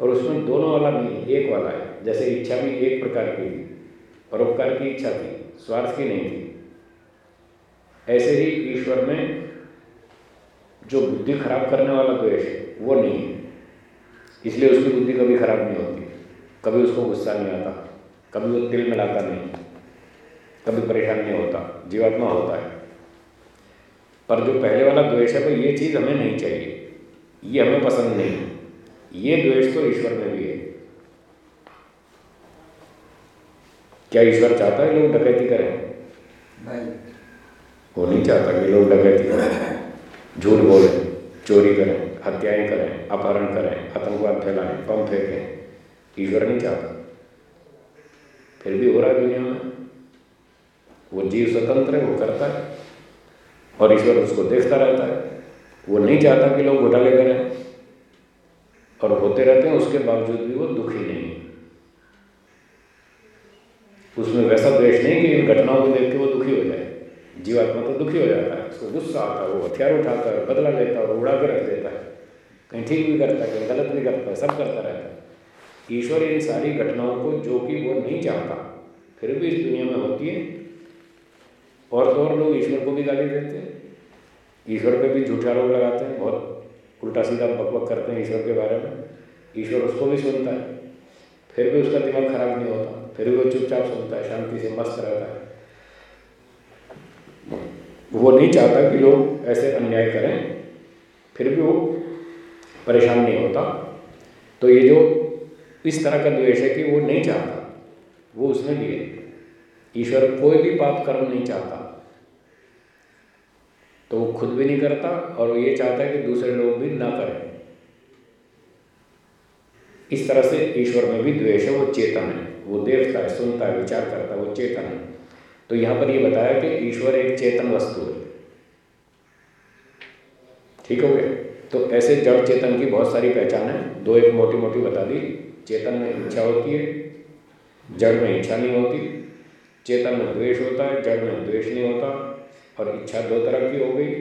और उसमें दोनों वाला नहीं, एक वाला है। जैसे इच्छा भी एक प्रकार की थी परोपकार की इच्छा थी स्वार्थ की नहीं थी ऐसे ही ईश्वर में जो बुद्धि खराब करने वाला द्वेष है, वो नहीं है। इसलिए उसकी बुद्धि कभी खराब नहीं होती। कभी उसको गुस्सा नहीं आता, कभी वो तिल मिलाता नहीं, कभी परेशान नहीं होता, जीवात्मा होता है। पर जो पहले वाला द्वेष है तो ये चीज़ हमें नहीं चाहिए। ये हमें पसंद नहीं ये द्वेष तो ईश्वर में भी है। क्या ईश्वर चाहता है लोग डकैती करें? वो नहीं चाहता कि लोग डकैती करें। झूठ बोलें चोरी करें हत्याएँ करें अपहरण करें आतंकवाद फैलाएँ बम फेंकें। ईश्वर नहीं चाहता। फिर भी हो रहा है दुनिया में। वो जीव स्वतंत्र है वो करता है। और ईश्वर उसको देखता रहता है। वो नहीं चाहता कि लोग घोटाले करें। और होते रहते हैं, उसके बावजूद भी वो दुखी नहीं उसमें वैसा द्वेष नहीं कि इन घटनाओं को देख के वो दुखी हो जाए। जीवात्मा तो दुखी हो जाता है, उसको गुस्सा आता है, वो हथियार उठाता है, बदला लेता है और उड़ा के रख देता है। कहीं ठीक भी करता है, कहीं गलत भी करता है, सब करता रहता है। ईश्वर इन सारी घटनाओं को जो कि वो नहीं चाहता, फिर भी इस दुनिया में होती है। और तो और लोग ईश्वर को भी गाली देते हैं। ईश्वर पे भी झूठा आरोप लगाते हैं, बहुत उल्टा सीधा बकबक करते हैं ईश्वर के बारे में। ईश्वर उसको भी सुनता है, फिर भी उसका दिमाग खराब नहीं होता, फिर भी वो चुपचाप सुनता है, शांति से मस्त रहता है। वो नहीं चाहता कि लोग ऐसे अन्याय करें, फिर भी वो परेशान नहीं होता। तो ये जो इस तरह का द्वेष है कि वो नहीं चाहता, वो उसमें लिए। ईश्वर कोई भी पाप कर्म नहीं चाहता। तो वो खुद भी नहीं करता और वो ये चाहता है कि दूसरे लोग भी ना करें। इस तरह से ईश्वर में भी द्वेष है, वो चेतन है। वो देखता है, सुनता है, विचार करता है, वो चेतन है। तो यहाँ पर ये बताया कि ईश्वर एक चेतन वस्तु है। ठीक हो गया? तो ऐसे जड़ चेतन की बहुत सारी पहचान है। दो एक मोटी मोटी बता दी। चेतन में इच्छा होती है, जड़ में इच्छा नहीं होती। चेतन में द्वेष होता है, जड़ में द्वेष नहीं होता। और इच्छा दो तरह की हो गई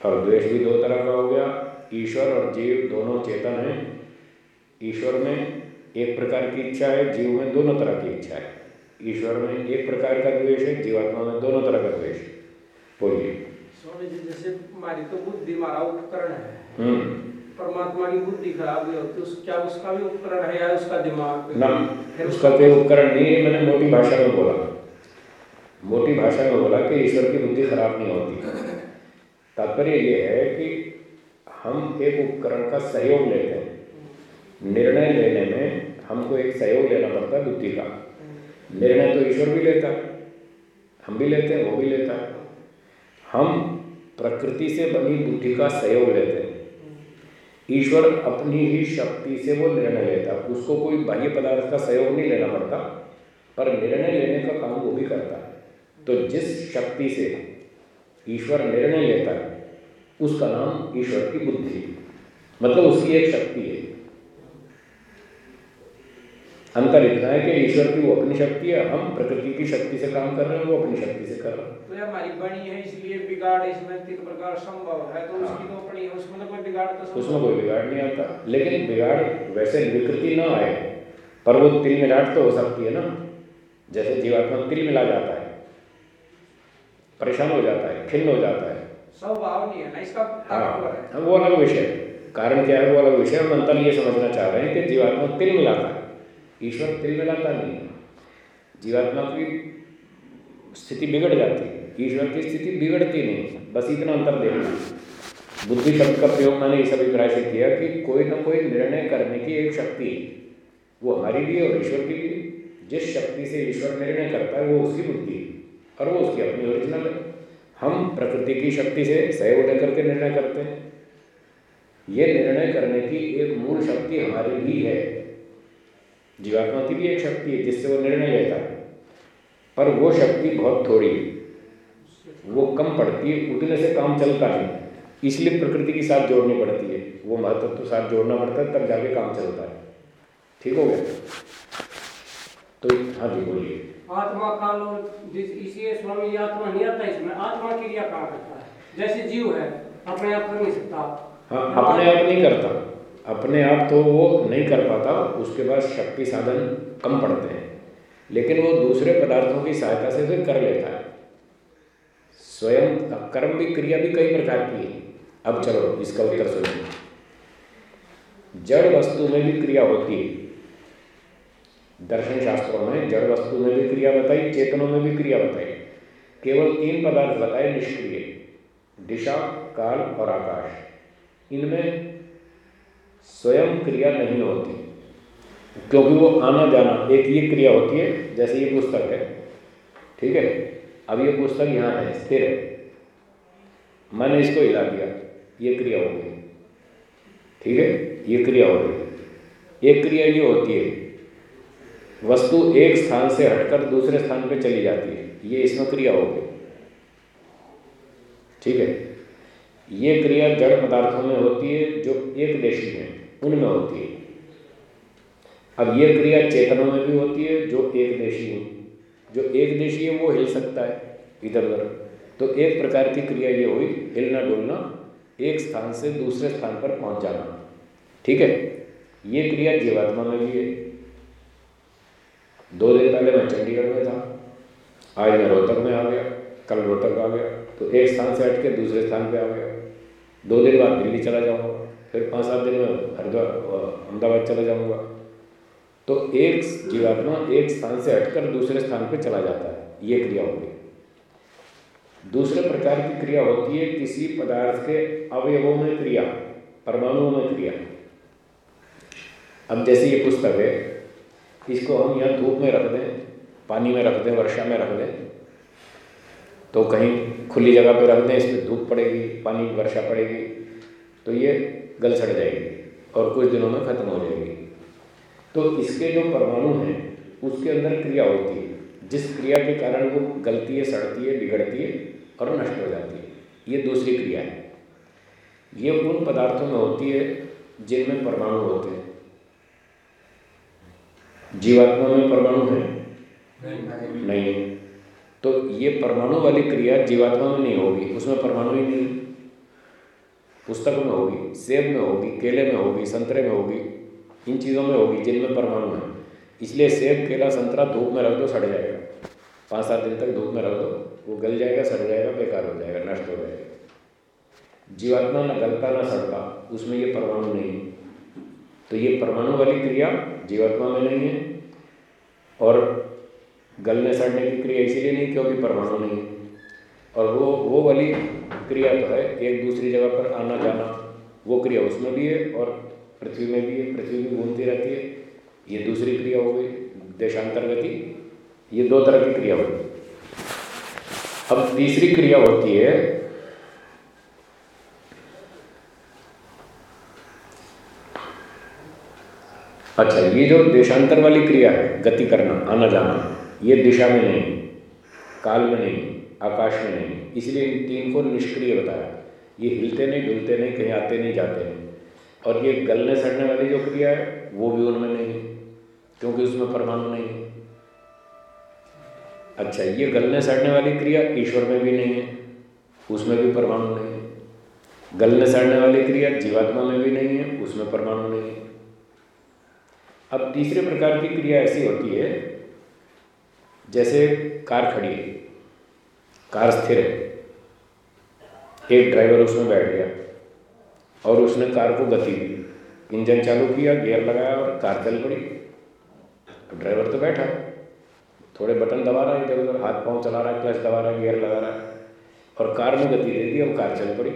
और द्वेष भी दो तरह का हो गया। ईश्वर और जीव दोनों चेतन हैं। ईश्वर में एक प्रकार की इच्छा है जीव में दोनों तरह की इच्छा है। ईश्वर में एक प्रकार का द्वेष है जीवात्मा में दोनों तरह का द्वेष बोलिए। स्वामी जी जैसे हमारी तो बुद्धि हमारा उपकरण है। हम्म। परमात्मा की बुद्धि खराब क्या उसका भी उपकरण है या उसका दिमाग? ना उसका कोई उपकरण नहीं है मैंने मोटी भाषा में बोला। मोटी भाषा में बोला कि ईश्वर की बुद्धि खराब नहीं होती। तात्पर्य ये है कि हम एक उपकरण का सहयोग लेते हैं। निर्णय लेने में हमको एक सहयोग लेना पड़ता है बुद्धि का। निर्णय तो ईश्वर भी लेता, हम भी लेते हैं, वो भी लेता। है हम प्रकृति से बनी बुद्धि का सहयोग लेते हैं। ईश्वर अपनी ही शक्ति से वो निर्णय लेता, उसको कोई बाह्य पदार्थ का सहयोग नहीं लेना पड़ता, पर निर्णय लेने का काम वो भी करता। तो जिस शक्ति से ईश्वर निर्णय लेता है उसका नाम ईश्वर की बुद्धि मतलब उसकी एक शक्ति है। अंतर इतना है कि ईश्वर की वो अपनी शक्ति है हम प्रकृति की शक्ति से काम कर रहे हैं वो अपनी शक्ति से कर रहे हैं। तो ये हमारी बनी है इसलिए बिगाड़ इसमें तीन प्रकार संभव है तो उसकी तो अपनी उसमें तो कोई बिगाड़ तो उसमें कोई बिगाड़ नहीं आता। लेकिन बिगाड़ वैसे विकृति ना आए पर वो तिल मिलाट तो हो सकती है ना। जैसे जीवात्मा तिल मिला जाता है। परेशान हो जाता है खिन्न हो जाता है। स्वभाव नहीं है ना इसका हाँ वो अलग विषय है। कारण क्या है वो अलग विषय हम अंतर ये समझना चाह रहे हैं कि जीवात्मा तिल मिलाता है। ईश्वर तिल मिलाता नहीं है। जीवात्मा की स्थिति बिगड़ जाती है। ईश्वर की स्थिति बिगड़ती नहीं बस इतना अंतर देखना बुद्धि शब्द का प्रयोग मैंने इस अभिप्राय से किया कि कोई ना कोई निर्णय करने की एक शक्ति है। वो हमारी भी और ईश्वर की भी जिस शक्ति से ईश्वर निर्णय करता है वो उसकी बुद्धि है। और वो उसकी अपनी ओरिजिनल है। हम प्रकृति की शक्ति से सहयोग लेकर के निर्णय करते हैं। ये निर्णय करने की एक मूल शक्ति हमारी भी है। जीवात्मा की भी एक शक्ति है, जिससे वो निर्णय लेता है। पर वो शक्ति बहुत थोड़ी है। वो कम पड़ती है, उतने से काम चलता है। इसलिए प्रकृति के साथ जोड़नी पड़ती है। वो महत्व तो साथ जोड़ना पड़ता है, तब जाके काम चलता है। ठीक हो गया? तो हाँ जी, बोलिए। आत्मा का लो जिस इसी स्वामी आत्मा नहीं आता, इसमें आत्मा क्रिया काम करता है? जैसे जीव है, अपने आप कर नहीं सकता। हाँ अपने आप नहीं करता। अपने आप तो वो नहीं कर पाता, उसके पास शक्ति साधन कम पड़ते हैं। लेकिन वो दूसरे पदार्थों की सहायता से फिर कर लेता है। स्वयं कर्म भी क्रिया भी कई प्रकार की है। अब चलो, इसका उत्तर सुनिए जड़ वस्तु में भी क्रिया होती है। दर्शन शास्त्रों में, जड़ वस्तु में भी क्रिया बताई, चेतनों में भी क्रिया बताई। केवल तीन पदार्थ बताए निष्क्रिय, दिशा, काल और आकाश। इनमें स्वयं क्रिया नहीं होती, क्योंकि वो आना जाना, एक ये क्रिया होती है, जैसे ये पुस्तक है। ठीक है? अब ये पुस्तक यहाँ है, स्थिर है। मैंने इसको हिला दिया, ये क्रिया हो गई। ठीक है? ये क्रिया हो गई। एक क्रिया ये होती है वस्तु एक स्थान से हटकर दूसरे स्थान पे चली जाती है। ये इसमें क्रिया हो गई। ठीक है? ये क्रिया जड़ पदार्थों में होती है, जो एक देशी है, उनमें होती है। अब ये क्रिया चेतनों में भी होती है, जो एक देशी है। जो एक देशी है, वो हिल सकता है इधर उधर। तो एक प्रकार की क्रिया ये हुई, हिलना डुलना, एक स्थान से दूसरे स्थान पर पहुँच जाना। ठीक है? ये क्रिया जीवात्मा में भी है। दो दिन पहले मैं चंडीगढ़ में था। आज मैं रोहतक में आ गया, कल रोहतक आ गया तो एक स्थान से हट के दूसरे स्थान पे आ गया। दो दिन बाद दिल्ली चला जाऊँगा, फिर पाँच सात दिन में हरिद्वार अहमदाबाद चला जाऊँगा। तो एक जीवात्मा एक स्थान से हटकर दूसरे स्थान पर चला जाता है, ये क्रिया होगी दूसरे प्रकार की क्रिया होती है किसी पदार्थ के अवयवों में क्रिया, परमाणुओं में क्रिया। अब जैसे ये पुस्तक है इसको हम यहाँ धूप में रख दें, पानी में रख दें, वर्षा में रख दें तो कहीं खुली जगह पे रख दें इसमें धूप पड़ेगी, पानी वर्षा पड़ेगी तो ये गल सड़ जाएगी और कुछ दिनों में ख़त्म हो जाएगी। तो इसके जो परमाणु हैं, उसके अंदर क्रिया होती है। जिस क्रिया के कारण वो गलती है, सड़ती है, बिगड़ती है और नष्ट हो जाती है। ये दूसरी क्रिया है। ये उन पदार्थों में होती है जिनमें परमाणु होते हैं। जीवात्मा में परमाणु है? नहीं है। तो ये परमाणु वाली क्रिया जीवात्मा में नहीं होगी उसमें परमाणु ही नहीं। पुस्तक में होगी सेब में होगी केले में होगी संतरे में होगी इन चीज़ों में होगी जिनमें परमाणु है। इसलिए सेब केला संतरा धूप में रख दो सड़ जाएगा। पाँच सात दिन तक धूप में रख दो वो गल जाएगा सड़ जाएगा बेकार हो जाएगा नष्ट हो जाएगा। जीवात्मा न गलता न सड़ता उसमें ये परमाणु नहीं तो ये परमाणु वाली क्रिया जीवात्मा में नहीं है और गलने सड़ने की क्रिया इसीलिए नहीं, क्योंकि परमाणु नहीं है। और वो वो वाली क्रिया तो है, एक दूसरी जगह पर आना जाना, वो क्रिया उसमें भी है और पृथ्वी में भी है, पृथ्वी भी घूमती रहती है। ये दूसरी क्रिया हो गई देशांतर गति ये दो तरह की क्रिया होती अब तीसरी क्रिया होती है अच्छा ये जो देशांतर वाली क्रिया है, गति करना, आना जाना, ये दिशा में नहीं, काल में नहीं, आकाश में नहीं, इसलिए इन तीन को निष्क्रिय बताया। ये हिलते नहीं, डुलते नहीं, कहीं आते नहीं, जाते नहीं। और ये गलने सड़ने वाली जो क्रिया है, वो भी उनमें नहीं है क्योंकि उसमें परमाणु नहीं है। अच्छा ये गलने सड़ने वाली क्रिया ईश्वर में भी नहीं है, उसमें भी परमाणु नहीं है। गलने सड़ने वाली क्रिया जीवात्मा में भी नहीं है, उसमें परमाणु नहीं है। अब तीसरे प्रकार की क्रिया ऐसी होती है, जैसे कार खड़ी है, कार स्थिर है, एक ड्राइवर उसमें बैठ गया और उसने कार को गति दी, इंजन चालू किया गियर लगाया और कार चल पड़ी। ड्राइवर तो बैठा, थोड़े बटन दबा रहा है, इधर उधर हाथ पाँव चला रहा है क्लच दबा रहा है गियर लगा रहा है और कार में गति दे दी और कार चल पड़ी।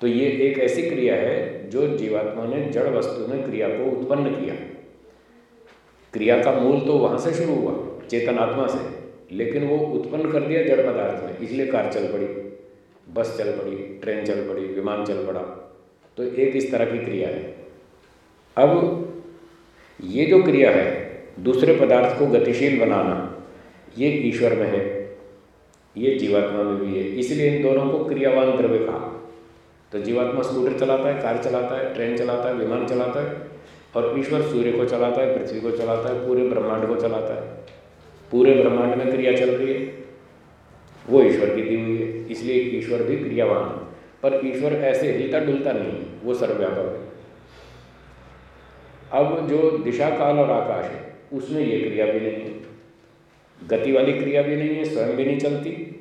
तो ये एक ऐसी क्रिया है जो जीवात्मा ने जड़ वस्तु में क्रिया को उत्पन्न किया। क्रिया का मूल तो वहाँ से शुरू हुआ, चेतन आत्मा से, लेकिन वो उत्पन्न कर दिया जड़ पदार्थ में, इसलिए कार चल पड़ी, बस चल पड़ी, ट्रेन चल पड़ी, विमान चल पड़ा। तो एक इस तरह की क्रिया है। अब ये जो क्रिया है, दूसरे पदार्थ को गतिशील बनाना, ये ईश्वर में है, ये जीवात्मा में भी है, इसलिए इन दोनों को क्रियावान द्रव्य कहा। तो जीवात्मा स्कूटर चलाता है, कार चलाता है, ट्रेन चलाता है, विमान चलाता है और ईश्वर सूर्य को चलाता है, पृथ्वी को चलाता है, पूरे ब्रह्मांड को चलाता है। पूरे ब्रह्मांड में क्रिया चल रही है। वो ईश्वर की दी हुई है, इसलिए ईश्वर भी क्रियावान है। पर ईश्वर ऐसे हिलता डुलता नहीं है, वो सर्वव्यापक है। अब जो दिशा, काल और आकाश है, उसमें ये क्रिया भी नहीं है। गति वाली क्रिया भी नहीं है, स्वयं भी नहीं चलती।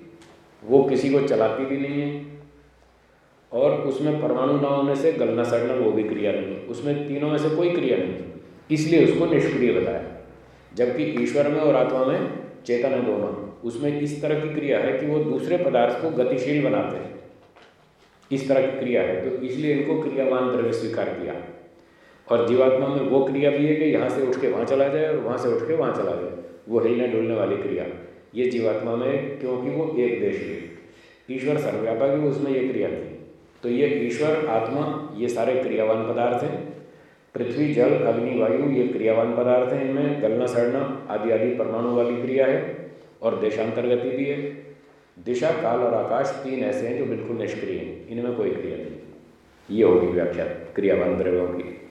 वो किसी को चलाती भी नहीं है। और उसमें परमाणु ना होने से गलना सड़ना वो भी क्रिया नहीं है। उसमें तीनों में से कोई क्रिया नहीं इसलिए उसको निष्क्रिय बताया। जबकि ईश्वर में और आत्मा में चेतन है दोनों। उसमें इस तरह की क्रिया है कि वो दूसरे पदार्थ को गतिशील बनाते हैं। इस तरह की क्रिया है। तो इसलिए इनको क्रियावान द्रव्य स्वीकार किया। और जीवात्मा में वो क्रिया भी है कि यहाँ से उठ के वहाँ चला जाए और वहाँ से उठ के वहाँ चला जाए। वो हिलने डुलने वाली क्रिया। ये जीवात्मा में क्योंकि वो एक देश है। ईश्वर सर्वव्यापक है, उसमें ये क्रिया थी। तो ये ईश्वर, आत्मा, ये सारे क्रियावान पदार्थ हैं। पृथ्वी, जल, अग्नि, वायु, ये क्रियावान पदार्थ हैं इनमें। गलना, सड़ना आदि आदि परमाणु वाली क्रिया है और देशांतर गति भी है। दिशा, काल और आकाश तीन ऐसे हैं जो बिल्कुल निष्क्रिय हैं। इनमें कोई क्रिया नहीं। ये होगी व्याख्या क्रियावान द्रव्यों की।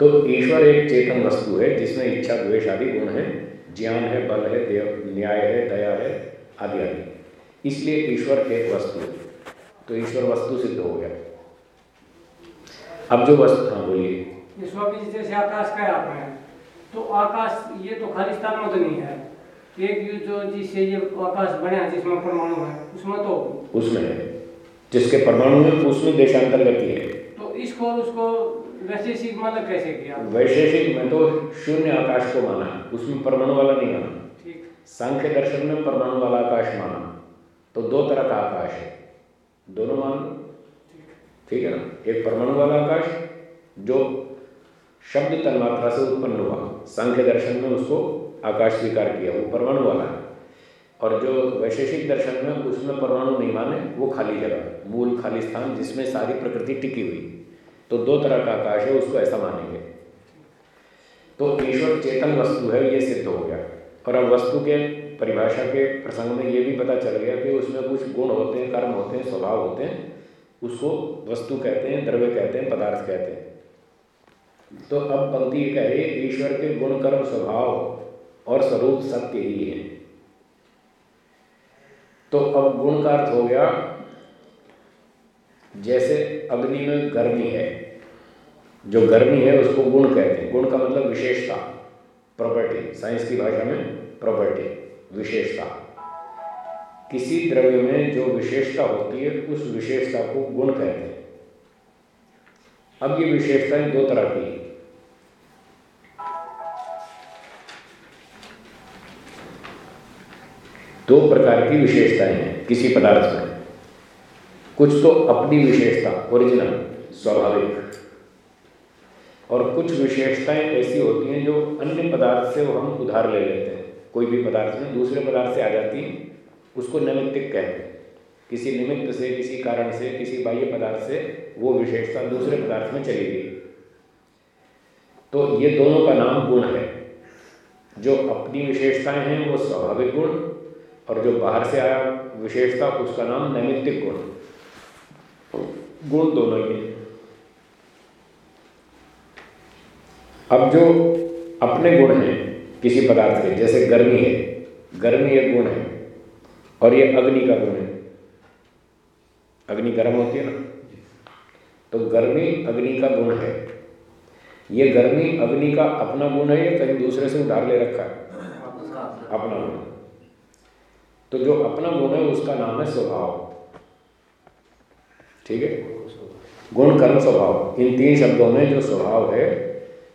तो ईश्वर एक चेतन वस्तु है, जिसमें इच्छा, द्वेष आदि गुण है। ज्ञान है, बल है न्याय है, दया है, आदि आदि। इसलिए ईश्वर एक वस्तु है। तो ईश्वर वस्तु सिद्ध हो गया। अब जो वस्तु हाँ बोलिए। जैसे आकाश का आपने तो आकाश ये तो खालिस्तान में तो नहीं है। एक जो जिससे ये आकाश बने जिसमें परमाणु है उसमें तो उसमें है। जिसके परमाणु है उसमें देशांतर गति है। तो इसको उसको वैशेषिक मतलब कैसे किया? वैशेषिक में तो शून्य आकाश को माना। उसमें परमाणु वाला नहीं माना। सांख्य दर्शन में परमाणु वाला आकाश माना। तो दो तरह का आकाश है। दोनों मान लो। ठीक है ना? एक परमाणु वाला आकाश, जो शब्द तन्मात्रा से उत्पन्न हुआ, सांख्य दर्शन में उसको आकाश स्वीकार किया, वो परमाणु वाला है। और जो वैशेषिक दर्शन में उसमें परमाणु नहीं माने, वो खाली जगह, मूल खाली स्थान जिसमें सारी प्रकृति टिकी हुई। तो दो तरह का आकाश है, उसको ऐसा मानेंगे। तो ईश्वर चेतन वस्तु है, ये सिद्ध हो गया। और अब वस्तु के परिभाषा के प्रसंग में ये भी पता चल गया कि उसमें कुछ गुण होते हैं, कर्म होते हैं, स्वभाव होते हैं, उसको वस्तु कहते हैं, द्रव्य कहते हैं, पदार्थ कहते हैं। तो अब पंक्ति कहे ईश्वर के गुण, कर्म, स्वभाव और स्वरूप सत्य ही है। तो अब गुण का अर्थ हो गया, जैसे अग्नि में गर्मी है, जो गर्मी है उसको गुण कहते हैं। गुण का मतलब विशेषता प्रॉपर्टी साइंस की भाषा में प्रॉपर्टी विशेषता। किसी द्रव्य में जो विशेषता होती है, उस विशेषता को गुण कहते हैं। अब ये विशेषताएँ दो तरह की है। दो प्रकार की विशेषताएँ हैं किसी पदार्थ में। कुछ तो अपनी विशेषता ओरिजिनल स्वाभाविक। और कुछ विशेषताएँ ऐसी होती हैं जो अन्य पदार्थ से वो हम उधार ले लेते हैं। कोई भी पदार्थ में दूसरे पदार्थ से आ जाती हैं, उसको नैमित्तिक कहते हैं। किसी निमित्त से, किसी कारण से, किसी बाह्य पदार्थ से वो विशेषता दूसरे पदार्थ में चली गई। तो ये दोनों का नाम गुण है। जो अपनी विशेषताएँ हैं, वो स्वाभाविक गुण, और जो बाहर से आया विशेषता, उसका नाम नैमित्तिक गुण गुण दोनों ही। अब जो अपने गुण हैं किसी पदार्थ के, जैसे गर्मी है, गर्मी एक गुण है, और ये अग्नि का गुण है। अग्नि गर्म होती है ना? तो गर्मी अग्नि का गुण है। ये गर्मी अग्नि का अपना गुण है या कहीं दूसरे से उधार ले रखा है? अपना गुण। तो जो अपना गुण है, उसका नाम है स्वभाव। ठीक है? गुण कर्म स्वभाव। इन तीन शब्दों में जो स्वभाव है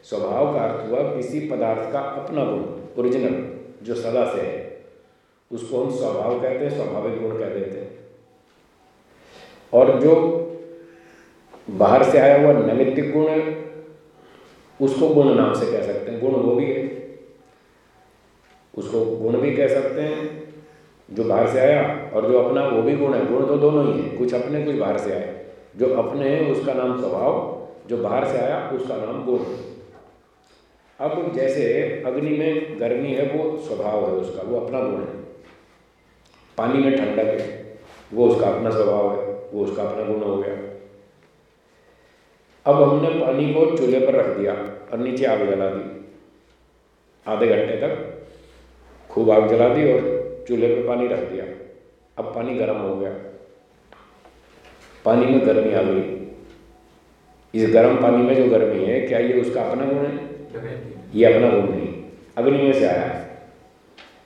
स्वभाव का अर्थ हुआ किसी पदार्थ का अपना गुण ओरिजिनल जो सदा से है। उसको हम स्वभाव कहते हैं, स्वाभाविक गुण कह देते हैं। और जो बाहर से आया हुआ नैमित्तिक गुण है, उसको गुण नाम से कह सकते हैं। गुण वो भी है। उसको गुण भी कह सकते हैं, जो बाहर से आया और जो अपना, वो भी गुण है। गुण तो दोनों ही है, कुछ अपने, कुछ बाहर से आए। जो अपने हैं, उसका नाम स्वभाव, जो बाहर से आया, उसका नाम गुण। अब जैसे अग्नि में गर्मी है, वो स्वभाव है उसका, वो अपना गुण है। पानी में ठंडक है, वो उसका अपना स्वभाव है, वो उसका अपना गुण हो गया। अब हमने पानी को चूल्हे पर रख दिया और नीचे आग जला दी। आधे घंटे तक खूब आग जला दी और चूल्हे पर पानी रख दिया। अब पानी गर्म हो गया। पानी में गर्मी आ गई। इस गर्म पानी में जो गर्मी है, क्या ये उसका अपना गुण है? ये अपना गुण नहीं। अग्नि में से आया।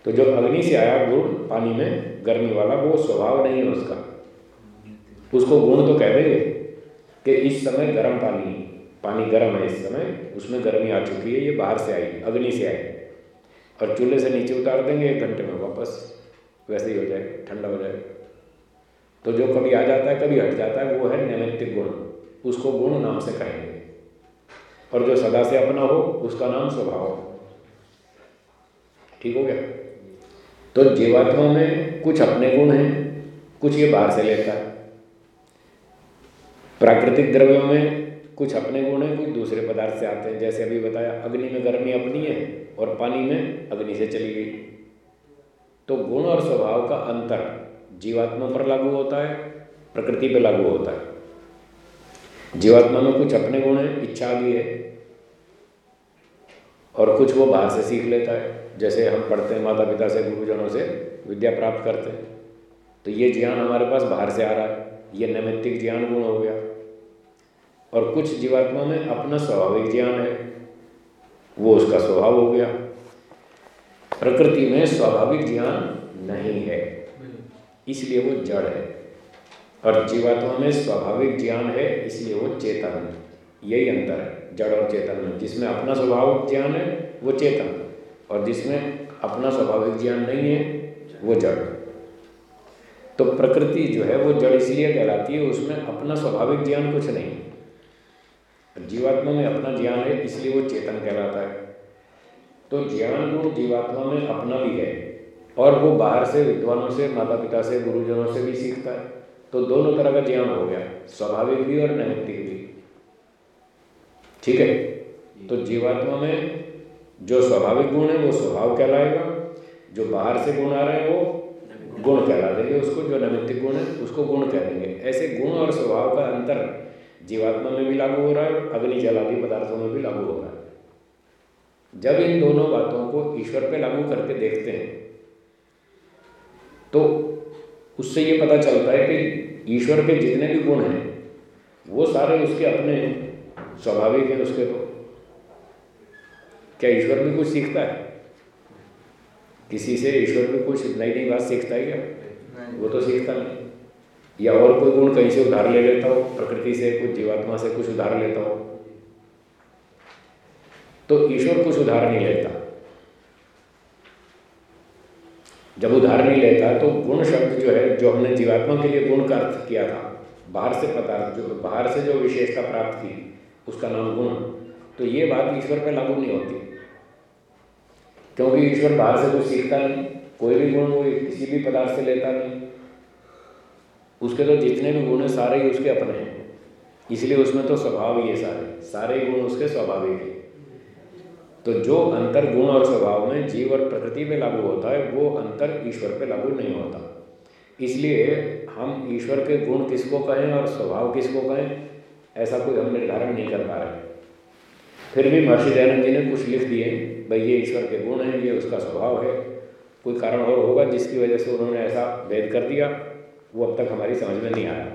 तो जो अग्नि से आया गुण, पानी में गर्मी वाला, वो स्वभाव नहीं है उसका। उसको गुण तो कह देंगे कि इस समय गर्म पानी पानी गर्म है इस समय, उसमें गर्मी आ चुकी है, ये बाहर से आई, अग्नि से आई। और चूल्हे से नीचे उतार देंगे, एक घंटे में वापस, वैसे ही हो जाए, ठंडा हो जाए। तो जो कभी आ जाता है, कभी हट जाता है, वो है नैमित्तिक गुण। उसको गुण नाम से कहेंगे। और जो सदा से अपना हो, उसका नाम स्वभाव ठीक हो गया? तो जीवात्मा में कुछ अपने गुण हैं, कुछ ये बाहर से लेता है। प्राकृतिक द्रव्यों में कुछ अपने गुण हैं, कुछ दूसरे पदार्थ से आते हैं। जैसे अभी बताया, अग्नि में गर्मी अपनी है और पानी में अग्नि से चली गई। तो गुण और स्वभाव का अंतर जीवात्मा पर लागू होता है, प्रकृति पर लागू होता है। जीवात्मा में कुछ अपने गुण है इच्छा भी है। और कुछ वो बाहर से सीख लेता है। जैसे हम पढ़ते हैं माता पिता से गुरुजनों से विद्या प्राप्त करते हैं। तो ये ज्ञान हमारे पास बाहर से आ रहा है। ये नैमित्तिक ज्ञान गुण हो गया। और कुछ जीवात्मा में अपना स्वाभाविक ज्ञान है। वो उसका स्वभाव हो गया। प्रकृति में स्वाभाविक ज्ञान नहीं है। इसलिए वो जड़ है। और जीवात्मा में स्वाभाविक ज्ञान है, इसलिए वो चेतन है। यही अंतर है, जड़ और चेतन में। जिसमें अपना स्वाभाविक ज्ञान है, वो चेतन। और जिसमें अपना स्वाभाविक ज्ञान नहीं है, वो जड़। तो प्रकृति जो है, वो जड़ इसलिए कहलाती है, उसमें अपना स्वाभाविक ज्ञान कुछ नहीं है। जीवात्मा में अपना ज्ञान है, इसलिए वो चेतन कहलाता है। तो ज्ञान गुण जीवात्मा में अपना भी है, और वो बाहर से विद्वानों से माता पिता से, गुरुजनों से भी सीखता है। तो दोनों तरह का ज्ञान हो गया, स्वाभाविक भी और नैमित्तिक भी। ठीक है? तो जीवात्मा में जो स्वाभाविक गुण है, वो स्वभाव कहलाएगा। जो बाहर से गुण आ रहे हैं, वो गुण कहला देंगे उसको। जो नैमित्तिक गुण है, उसको गुण कह देंगे। ऐसे गुण और स्वभाव का अंतर जीवात्मा में भी लागू हो रहा है, अग्नि जलादि पदार्थों में भी लागू हो रहा है। जब इन दोनों बातों को ईश्वर पे लागू करके देखते हैं तो उससे ये पता चलता है कि ईश्वर के जितने भी गुण हैं वो सारे उसके अपने स्वाभाविक हैं उसके तो। क्या ईश्वर भी कुछ सीखता है? किसी से ईश्वर भी कुछ नई नई बात सीखता है क्या? वो तो सीखता नहीं। या और कोई गुण कहीं से उधार ले लेता हो प्रकृति से कुछ जीवात्मा से कुछ उधार लेता हो? तो ईश्वर कुछ उधार नहीं लेता। जब उधार नहीं लेता तो गुण शब्द जो है, जो हमने जीवात्मा के लिए गुण का अर्थ किया था, बाहर से पदार्थ जो, बाहर से जो विशेषता प्राप्त की, उसका नाम गुण। तो ये बात ईश्वर पर लागू नहीं होती। क्योंकि ईश्वर बाहर से कुछ सीखता नहीं, कोई भी गुण वो किसी भी पदार्थ से लेता नहीं। उसके तो जितने भी गुण हैं, सारे ही उसके अपने हैं। इसलिए उसमें तो स्वभाव ही है सारे। सारे गुण उसके स्वाभाविक हैं। तो जो अंतर गुण और स्वभाव में जीव और प्रकृति में लागू होता है, वो अंतर ईश्वर पे लागू नहीं होता। इसलिए हम ईश्वर के गुण किसको कहें और स्वभाव किसको कहें, ऐसा कोई हम निर्धारण नहीं कर पा रहे। फिर भी महर्षि दयानंद जी ने कुछ लिख दिए, भाई ये ईश्वर के गुण हैं, ये उसका स्वभाव है। कोई कारण और होगा जिसकी वजह से उन्होंने ऐसा भेद कर दिया, वो अब तक हमारी समझ में नहीं आया।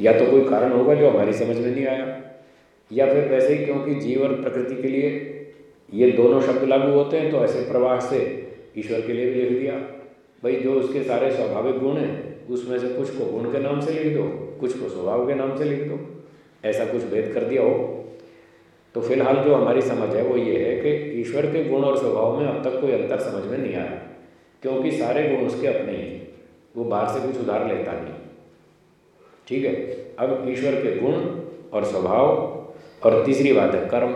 या तो कोई कारण होगा जो हमारी समझ में नहीं आया। या फिर वैसे ही क्योंकि जीव और प्रकृति के लिए ये दोनों शब्द लागू होते हैं तो ऐसे प्रवाह से ईश्वर के लिए भी लिख दिया। भाई, जो उसके सारे स्वाभाविक गुण हैं, उसमें से कुछ को गुण के नाम से लिख दो, कुछ को स्वभाव के नाम से लिख दो। ऐसा कुछ भेद कर दिया हो। तो फ़िलहाल जो हमारी समझ है, वो ये है कि ईश्वर के गुण और स्वभाव में अब तक कोई अंतर समझ में नहीं आया। क्योंकि सारे गुण उसके अपने ही वो बाहर से कुछ उधार लेता नहीं। ठीक है? अब ईश्वर के गुण और स्वभाव और तीसरी बात है कर्म।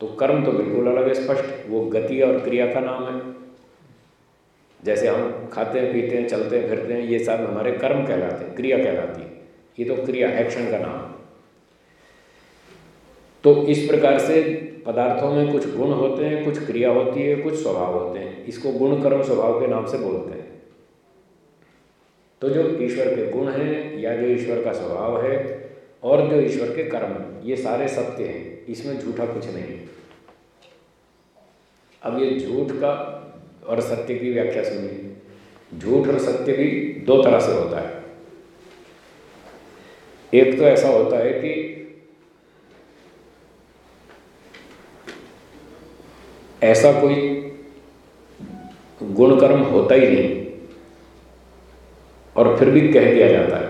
तो कर्म तो बिल्कुल अलग है, स्पष्ट। वो गति और क्रिया का नाम है। जैसे हम खाते हैं, पीते हैं, चलते हैं, फिरते हैं, ये सब हमारे कर्म कहलाते हैं, क्रिया कहलाती है। ये तो क्रिया एक्शन का नाम है। तो इस प्रकार से पदार्थों में कुछ गुण होते हैं, कुछ क्रिया होती है, कुछ स्वभाव होते हैं। इसको गुण कर्म स्वभाव के नाम से बोलते हैं। तो जो ईश्वर के गुण हैं या जो ईश्वर का स्वभाव है और जो ईश्वर के कर्म, ये सारे सत्य हैं, इसमें झूठा कुछ नहीं। अब ये झूठ का और सत्य की व्याख्या सुनिए। झूठ और सत्य भी दो तरह से होता है। एक तो ऐसा होता है कि ऐसा कोई गुण कर्म होता ही नहीं और फिर भी कह दिया जाता है।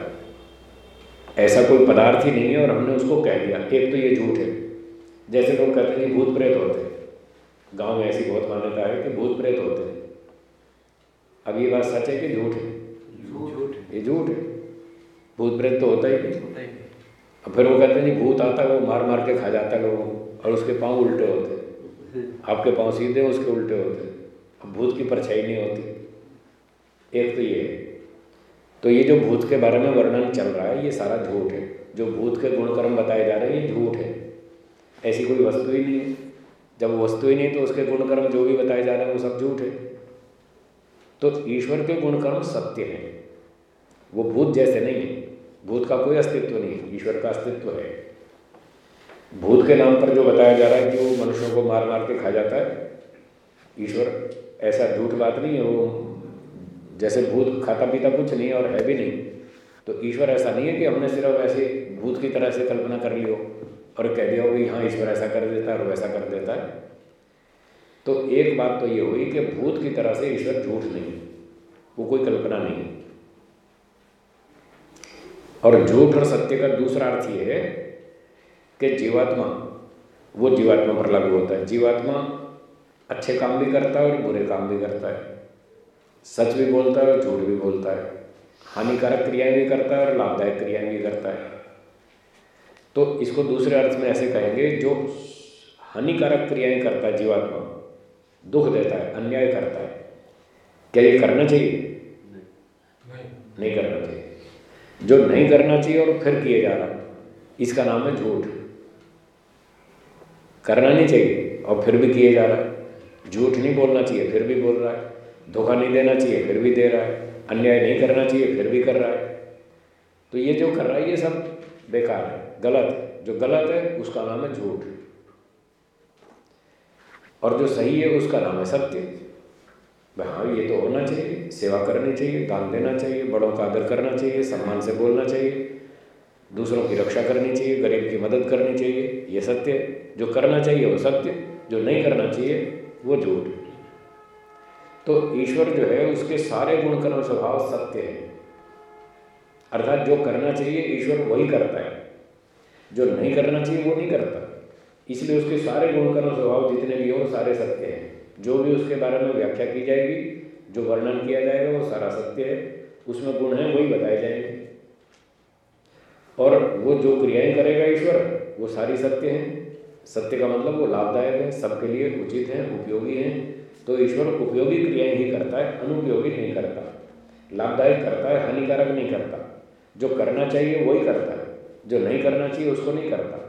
ऐसा कोई पदार्थ ही नहीं है और हमने उसको कह दिया। एक तो ये झूठ है। जैसे लोग कहते हैं कि भूत प्रेत होते हैं। गाँव में ऐसी बहुत मान्यता है कि भूत प्रेत होते हैं। अब ये बात सच है कि झूठ है? झूठ ये झूठ है। भूत प्रेत तो होता ही नहीं। अब फिर वो कहते हैं नहीं भूत आता है वो मार मार के खा जाता है लोगों और उसके पाँव उल्टे होते हैं। आपके पाँव सीधे उसके उल्टे होते हैं। अब भूत की परछाई नहीं होती। एक तो ये है। तो ये जो भूत के बारे में वर्णन चल रहा है, ये सारा झूठ है। जो भूत के गुणकर्म बताए जा रहे हैं, ये झूठ है। ऐसी कोई वस्तु ही नहीं है। जब वस्तु ही नहीं तो उसके गुणकर्म जो भी बताए जा रहे हैं, वो सब झूठ है। तो ईश्वर के गुणकर्म सत्य है। वो भूत जैसे नहीं है। भूत का कोई अस्तित्व नहीं है। ईश्वर का अस्तित्व है। भूत के नाम पर जो बताया जा रहा है कि वो मनुष्यों को मार मार के खा जाता है, ईश्वर, ऐसा झूठ बात नहीं है। वो जैसे भूत खाता पीता कुछ नहीं और है भी नहीं तो ईश्वर ऐसा नहीं है कि हमने सिर्फ़ ऐसे भूत की तरह से कल्पना कर ली हो और कह दिया हो कि हाँ ईश्वर ऐसा कर देता है और वैसा कर देता है। तो एक बात तो ये हुई कि भूत की तरह से ईश्वर झूठ नहीं, वो कोई कल्पना नहीं है। और झूठ और सत्य का दूसरा अर्थ ये है कि जीवात्मा, वो जीवात्मा पर लागू होता है। जीवात्मा अच्छे काम भी करता है और बुरे काम भी करता है। सच भी बोलता है और झूठ भी बोलता है। हानिकारक क्रियाएँ भी करता है और लाभदायक क्रियाएँ भी करता है। तो इसको दूसरे अर्थ में ऐसे कहेंगे जो हानिकारक क्रियाएँ करता है जीवात्मा दुख देता है अन्याय करता है। क्या ये करना चाहिए? नहीं, नहीं करना चाहिए। जो नहीं करना चाहिए और फिर किए जा रहा इसका नाम है झूठ। करना नहीं चाहिए और फिर भी किए जा रहा है झूठ नहीं बोलना चाहिए फिर भी बोल रहा है। धोखा नहीं देना चाहिए, फिर भी दे रहा है। अन्याय नहीं करना चाहिए, फिर भी कर रहा है। तो ये जो कर रहा है, ये सब बेकार है, गलत है। जो गलत है, उसका नाम है झूठ। और जो सही है, उसका नाम है सत्य। हाँ ये तो होना चाहिए। सेवा करनी चाहिए, दान देना चाहिए, बड़ों का आदर करना चाहिए, सम्मान से बोलना चाहिए। दूसरों की रक्षा करनी चाहिए, गरीब की मदद करनी चाहिए। ये सत्य जो करना चाहिए, वो सत्य जो नहीं करना चाहिए, वो झूठ तो ईश्वर जो है उसके सारे गुण कर्म स्वभाव सत्य है। अर्थात जो करना चाहिए, ईश्वर वही करता है। जो नहीं करना चाहिए, वो नहीं करता। इसलिए उसके सारे गुण कर्म स्वभाव जितने भी हो सारे सत्य हैं। जो भी उसके बारे में व्याख्या की जाएगी, जो वर्णन किया जाएगा, वो सारा सत्य है। उसमें गुण है, वही बताए जाएँगे। और वो जो क्रियाएँ करेगा ईश्वर, वो सारी सत्य हैं। सत्य का मतलब वो लाभदायक है, सबके लिए उचित है, उपयोगी है। तो ईश्वर उपयोगी क्रियाएँ ही करता है, अनुपयोगी नहीं करता। लाभदायक करता है, हानिकारक नहीं करता। जो करना चाहिए वही करता है, जो नहीं करना चाहिए उसको नहीं करता।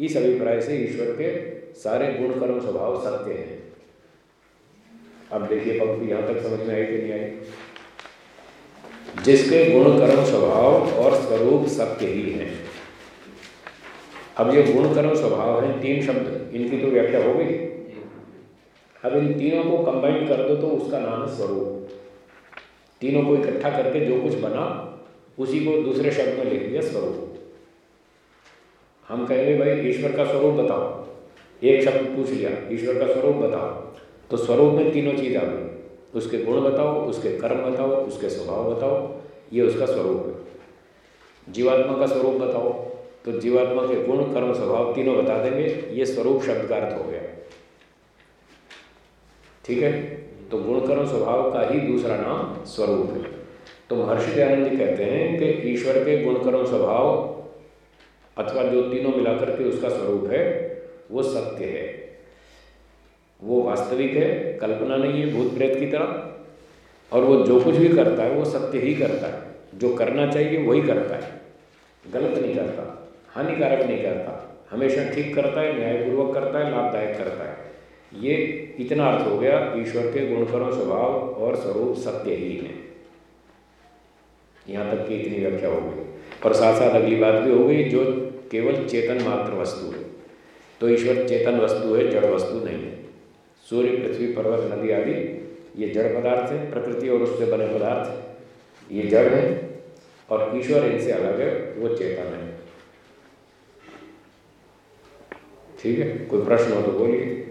इस अभिप्राय से ईश्वर के सारे गुण, कर्म, स्वभाव सत्य हैं। अब देखिए पंक्ति यहाँ तक समझ में आई कि नहीं आई? जिसके गुण, कर्म, स्वभाव और स्वरूप सत्य ही हैं। अब ये गुण, कर्म, स्वभाव है, तीन शब्द, इनकी तो व्याख्या हो गई। अब इन तीनों को कंबाइन कर दो तो उसका नाम है स्वरूप। तीनों को इकट्ठा करके जो कुछ बना, उसी को दूसरे शब्द में लिख दिया स्वरूप। हम कहेंगे, भाई, ईश्वर का स्वरूप बताओ। एक शब्द पूछ लिया, ईश्वर का स्वरूप बताओ। तो स्वरूप में तीनों चीज़ आ गई। उसके गुण बताओ, उसके कर्म बताओ, उसके स्वभाव बताओ, ये उसका स्वरूप है। जीवात्मा का स्वरूप बताओ तो जीवात्मा के गुण, कर्म, स्वभाव तीनों बता देंगे, ये स्वरूप शब्द का अर्थ हो गया। ठीक है? तो गुण कर्म स्वभाव का ही दूसरा नाम स्वरूप है। तो महर्षि दयानंद जी कहते हैं कि ईश्वर के गुण कर्म स्वभाव अथवा जो तीनों मिलाकर के उसका स्वरूप है, वो सत्य है। वो वास्तविक है, कल्पना नहीं है भूत प्रेत की तरह, और वो जो कुछ भी करता है, वो सत्य ही करता है। जो करना चाहिए, वही करता है। गलत नहीं करता, हानिकारक नहीं करता। हमेशा ठीक करता है, न्यायपूर्वक करता है, लाभदायक करता है। ये इतना अर्थ हो गया, ईश्वर के गुणकर्म स्वभाव और स्वरूप सत्य ही है। यहाँ तक की इतनी व्याख्या हो गई। और साथ साथ अगली बात भी हो गई, जो केवल चेतन मात्र वस्तु है। तो ईश्वर चेतन वस्तु है, जड़ वस्तु नहीं है। सूर्य, पृथ्वी, पर्वत, नदी आदि, ये जड़ पदार्थ है, प्रकृति और उससे बने पदार्थ ये जड़ है और ईश्वर इनसे अलग है, वो चेतन है। ठीक है? कोई प्रश्न हो तो बोलिए।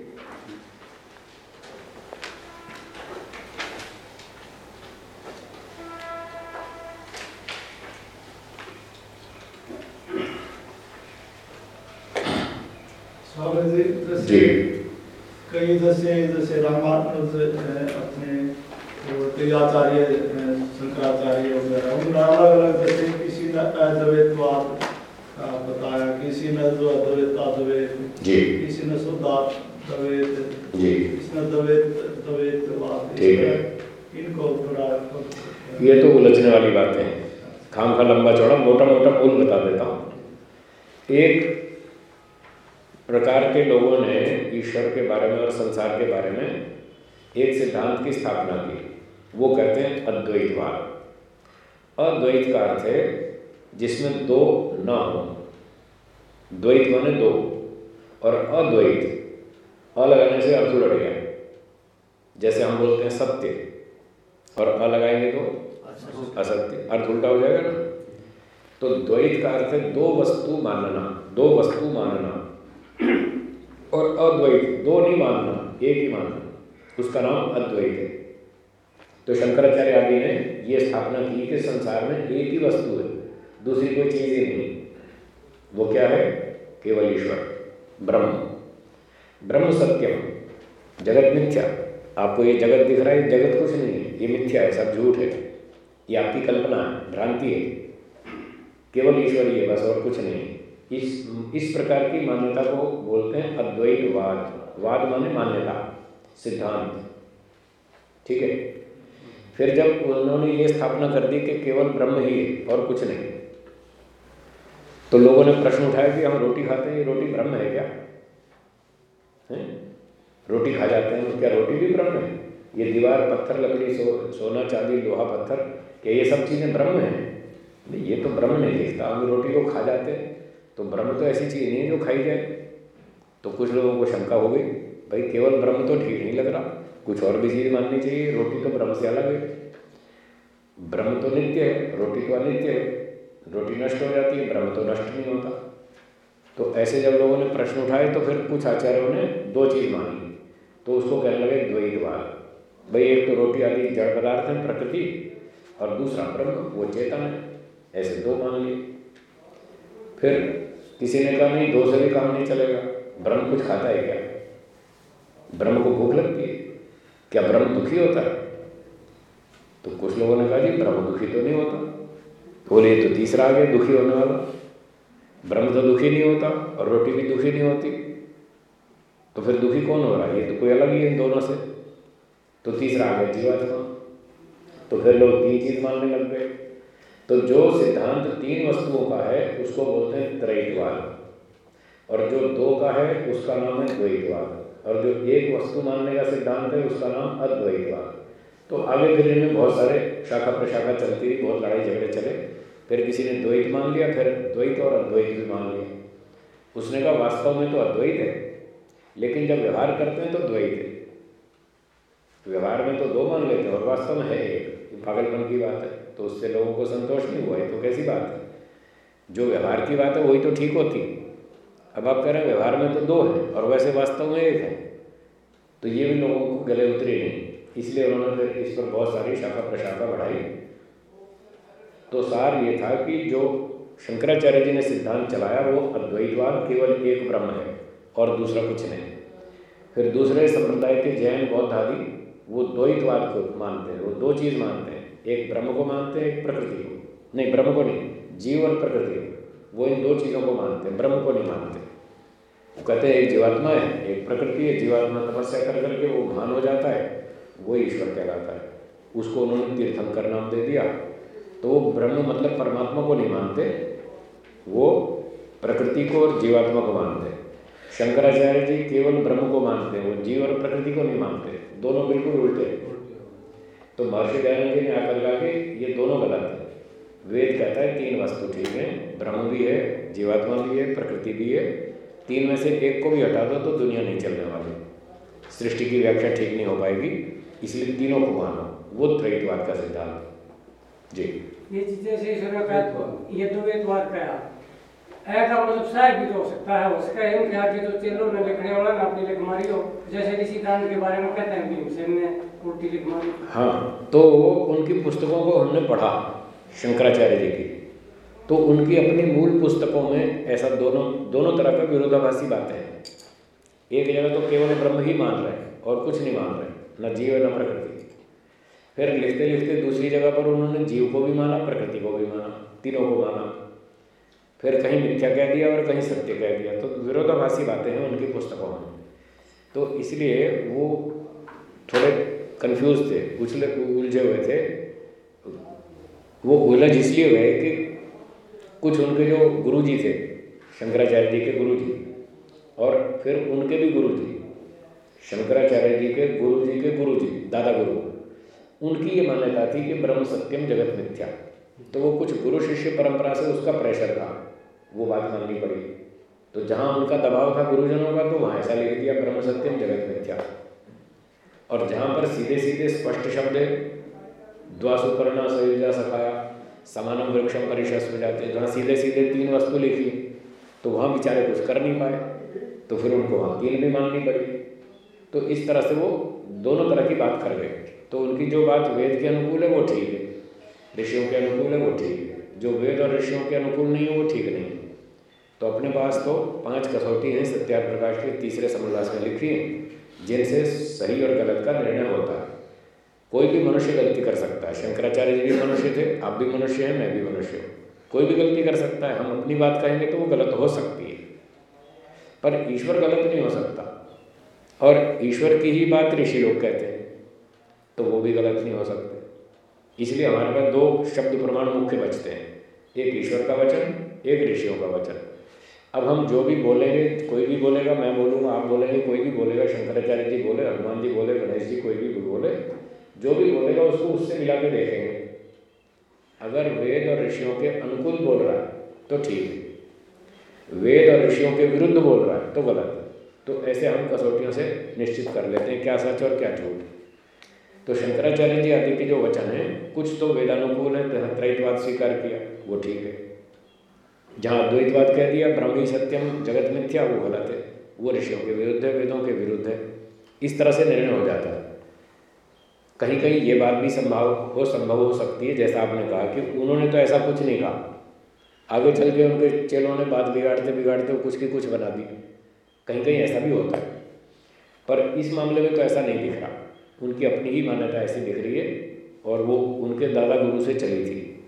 जी। कई जैसे जैसे रामानुज अपने आचार्य शंकराचार्य वगैरह उन्होंने अलग अलग जैसे किसी ने अद्वैतवाद बताया किसी ने जो अद्वैत अद्वैत जी। किसी ने शुद्ध द्वैत जी। किसी ने द्वैत द्वैतवाद ठीक है। इनको थोड़ा ये तो उलझने वाली बातें हैं। खाम खा लंबा चौड़ा मोटा मोटा मूल बता देता हूँ। एक प्रकार के लोगों ने ईश्वर के बारे में और संसार के बारे में एक सिद्धांत की स्थापना की। वो कहते हैं अद्वैतवाद। अद्वैत का अर्थ है जिसमें दो न हो। द्वैत माने दो और अद्वैत अ लगाने से अर्थ उलट गया। जैसे हम बोलते हैं सत्य और अ लगाएँगे तो असत्य। अर्थ उल्टा हो जाएगा ना? तो द्वैत का अर्थ है दो वस्तु मानना, दो वस्तु मानना। और अद्वैत, दो नहीं मानना, एक ही मानना। उसका नाम अद्वैत है। तो शंकराचार्य आदि ने ये स्थापना की कि संसार में एक ही वस्तु है, दूसरी कोई चीज़ ही नहीं। वो क्या है? केवल ईश्वर, ब्रह्म। ब्रह्म सत्यम, जगत मिथ्या। आपको ये जगत दिख रहा है, जगत कुछ नहीं है, ये मिथ्या है, सब झूठ है। ये आपकी कल्पना है, भ्रांति है। केवल ईश्वर ही है बस और कुछ नहीं इस इस प्रकार की मान्यता को बोलते हैं अद्वैतवाद। वाद माने मान्यता सिद्धांत। ठीक है? फिर जब उन्होंने ये स्थापना कर दी कि केवल ब्रह्म ही है और कुछ नहीं तो लोगों ने प्रश्न उठाया कि हम रोटी खाते हैं ये रोटी ब्रह्म है क्या? है? रोटी खा जाते हैं क्या रोटी भी ब्रह्म है। ये दीवार पत्थर लकड़ी सो, सोना चांदी लोहा पत्थर क्या ये सब चीज़ें ब्रह्म हैं। ये तो ब्रह्म नहीं दिखता हम रोटी को खा जाते हैं। तो ब्रह्म तो ऐसी चीज़ नहीं है जो खाई जाए। तो कुछ लोगों को शंका हो गई, भाई, केवल ब्रह्म तो ठीक नहीं लग रहा। कुछ और भी चीज़ माननी चाहिए, रोटी तो ब्रह्म से अलग है। ब्रह्म तो नित्य है, रोटी तो अनित्य है। रोटी नष्ट हो जाती है, ब्रह्म तो नष्ट नहीं होता। तो ऐसे जब लोगों ने प्रश्न उठाए तो फिर कुछ आचार्यों ने दो चीज़ मान। तो उसको कहने लगे द्वैतवाद भाई, एक तो रोटी आदि जड़ पदार्थ है, प्रकृति, और दूसरा ब्रह्म, वो चेतन है। ऐसे दो मान लिए। फिर किसी ने कहा, नहीं, दो से भी काम नहीं चलेगा। ब्रह्म कुछ खाता है क्या? ब्रह्म को भूख लगती है? क्या ब्रह्म दुखी होता है? तो कुछ लोगों ने कहा, जी, ब्रह्म दुखी तो नहीं होता। बोले तो तीसरा आ गया, दुखी होने वाला। ब्रह्म तो दुखी नहीं होता और रोटी भी दुखी नहीं होती। तो फिर दुखी कौन हो रहा है? ये तो कोई अलग ही है इन दोनों से। तो तीसरा आ गया, जीवात्मा। तो फिर लोग तीन चीज़ मानने लग गए। तो जो सिद्धांत तीन वस्तुओं का है, उसको बोलते हैं त्रैतवाद। और जो दो का है, उसका नाम है द्वैतवाद। और जो एक वस्तु मानने का सिद्धांत है, उसका नाम अद्वैतवाद। तो आगे फिर इनमें बहुत सारे शाखा प्रशाखा चलती रही बहुत लड़ाई झगड़े चले। फिर किसी ने द्वैत मान लिया, फिर द्वैत और अद्वैत भी मान लिया उसने कहा, वास्तव में तो अद्वैत है, लेकिन जब व्यवहार करते हैं तो द्वैत है। व्यवहार में तो दो मान लेते हैं, और वास्तव में है एक। पागलपन की बात है। तो उससे लोगों को संतोष नहीं हुआ है तो कैसी बात है। जो व्यवहार की बात है, वही तो ठीक होती अब आप कह रहे हैं, व्यवहार में तो दो है, और वैसे वास्तव में एक है। तो ये भी लोगों को गले उतरे नहीं। इसलिए उन्होंने फिर इस पर बहुत सारी शाखा प्रशाखा बढ़ाई। तो सार ये था कि जो शंकराचार्य जी ने सिद्धांत चलाया, वो अद्वैतवाद केवल एक ब्रह्म है, और दूसरा कुछ नहीं। फिर दूसरे संप्रदाय के जैन, बौद्ध आदि, वो द्वैतवाद को मानते हैं, वो दो चीज़ मानते हैं। एक ब्रह्म को मानते हैं, एक प्रकृति को। नहीं, ब्रह्म को नहीं, जीव और प्रकृति को। वो इन दो चीज़ों को मानते हैं, ब्रह्म को नहीं मानते। वो कहते हैं, एक जीवात्मा है, एक प्रकृति है, जीवात्मा तपस्या कर करके वो भान हो जाता है, वो ईश्वर कहलाता है। उसको उन्होंने तीर्थंकर नाम दे दिया। तो वो ब्रह्म मतलब परमात्मा को नहीं मानते, वो प्रकृति को और जीवात्मा को मानते शंकराचार्य जी केवल ब्रह्म को मानते हैं, वो जीव और प्रकृति को नहीं मानते। दोनों बिल्कुल उल्टे तो महर्षि दयानंद ने आकर कहा कि ये दोनों गलत है। वेद कहता है तीन वस्तु ठीक है, ब्रह्म भी है, जीवात्मा भी है, प्रकृति भी है। तीन में से एक को भी हटा दो तो दुनिया नहीं चलने वाली। सृष्टि की व्याख्या ठीक नहीं हो पाएगी, इसलिए तीनों को मानो। वो त्रैतवाद का सिद्धांत। जी। ये चीज़ें ये तो वेदवाद का ऐसा मतलब शायद भी तो हो सकता है, हो सकता है। उनके आगे जो चेलो ने लिखने वाला ना, अपनी लिख मारी हो। जैसे ऋषि दान के बारे में कहते हैं भीमसेन ने उल्टी लिख मारी हाँ तो उनकी पुस्तकों को हमने पढ़ा, शंकराचार्य जी की। तो उनकी अपनी मूल पुस्तकों में ऐसा दोनों दोनों तरह का विरोधाभासी बातें हैं। एक जगह तो केवल ब्रह्म ही मान रहे हैं और कुछ नहीं मान रहे, न जीव न प्रकृति। फिर लिखते लिखते दूसरी जगह पर उन्होंने जीव को भी माना, प्रकृति को भी माना, तीनों को माना। फिर कहीं मिथ्या कह दिया और कहीं सत्य कह दिया। तो विरोधाभासी बातें हैं, उनकी पुस्तकों में। तो इसलिए वो थोड़े कंफ्यूज थे, उछले, उलझे हुए थे। वो उलझ इसलिए हुए कि कुछ उनके जो गुरु जी थे, शंकराचार्य जी के गुरु जी और फिर उनके भी गुरु जी शंकराचार्य जी के गुरु जी के गुरु जी दादा गुरु। उनकी ये मान्यता थी कि ब्रह्म सत्यम जगत मिथ्या। तो वो कुछ गुरु शिष्य परंपरा से उसका प्रेशर था। वो बात माननी पड़ी। तो जहाँ उनका दबाव था गुरुजनों का तो वहाँ ऐसा लिख दिया ब्रह्म सत्यम जगत मिथ्या। और जहाँ पर सीधे सीधे स्पष्ट शब्द है, द्वासुपर्णा सयुजा सखाया समानम वृक्षम परिशस्व जाते, जहाँ सीधे सीधे तीन वस्तु लिखी तो वहाँ बेचारे कुछ कर नहीं पाए। तो फिर उनको वहाँ तीन भी माननी पड़ी। तो इस तरह से वो दोनों तरह की बात कर गए। तो उनकी जो बात वेद के अनुकूल है, वो ठीक है। ऋषियों के अनुकूल है, वो ठीक है। जो वेद और ऋषियों के अनुकूल नहीं है, वो ठीक नहीं है। तो अपने पास तो पाँच कसौटी हैं सत्या प्रकाश के तीसरे समरदास में लिखी है, जिनसे सही और गलत का निर्णय होता है। कोई भी मनुष्य गलती कर सकता है। शंकराचार्य जी भी मनुष्य थे, आप भी मनुष्य हैं, मैं भी मनुष्य हूँ। कोई भी गलती कर सकता है, हम अपनी बात कहेंगे तो वो गलत हो सकती है। पर ईश्वर गलत नहीं हो सकता। और ईश्वर की ही बात ऋषि लोग कहते हैं तो वो भी गलत नहीं हो सकते। इसलिए हमारे पास दो शब्द प्रमाण मुख्य बचते हैं। एक ईश्वर का वचन, एक ऋषियों का वचन। अब हम जो भी बोलेंगे, कोई भी बोलेगा, मैं बोलूँगा, आप बोलेंगे, कोई भी बोलेगा, शंकराचार्य जी बोले, हनुमान जी बोले, गणेश जी कोई भी बोले, जो भी बोलेगा उसको उससे मिला के देखेंगे। अगर वेद और ऋषियों के अनुकूल बोल रहा है तो ठीक है। वेद और ऋषियों के विरुद्ध बोल रहा है तो गलत है। तो ऐसे हम कसौटियों से निश्चित कर लेते हैं, क्या सच और क्या झूठ। तो शंकराचार्य जी आदि के जो वचन हैं, कुछ तो वेदानुकूल है त्रैतवाद स्वीकार किया, वो ठीक है। जहाँ अद्वैतवाद कह दिया, ब्रह्मी सत्यम जगत मिथ्या, वो गलत है। वो ऋषियों के विरुद्ध है, वेदों के विरुद्ध है। इस तरह से निर्णय हो जाता है। कहीं कहीं ये बात भी संभव हो संभव हो सकती है, जैसा आपने कहा कि उन्होंने तो ऐसा कुछ नहीं कहा। आगे चल के उनके चेलों ने बात बिगाड़ते बिगाड़ते कुछ की कुछ बना दी कहीं कहीं ऐसा भी होता है। पर इस मामले में तो ऐसा नहीं दिख रहा। उनकी अपनी ही मान्यता ऐसी दिख रही है और वो उनके दादा गुरु से चली थी।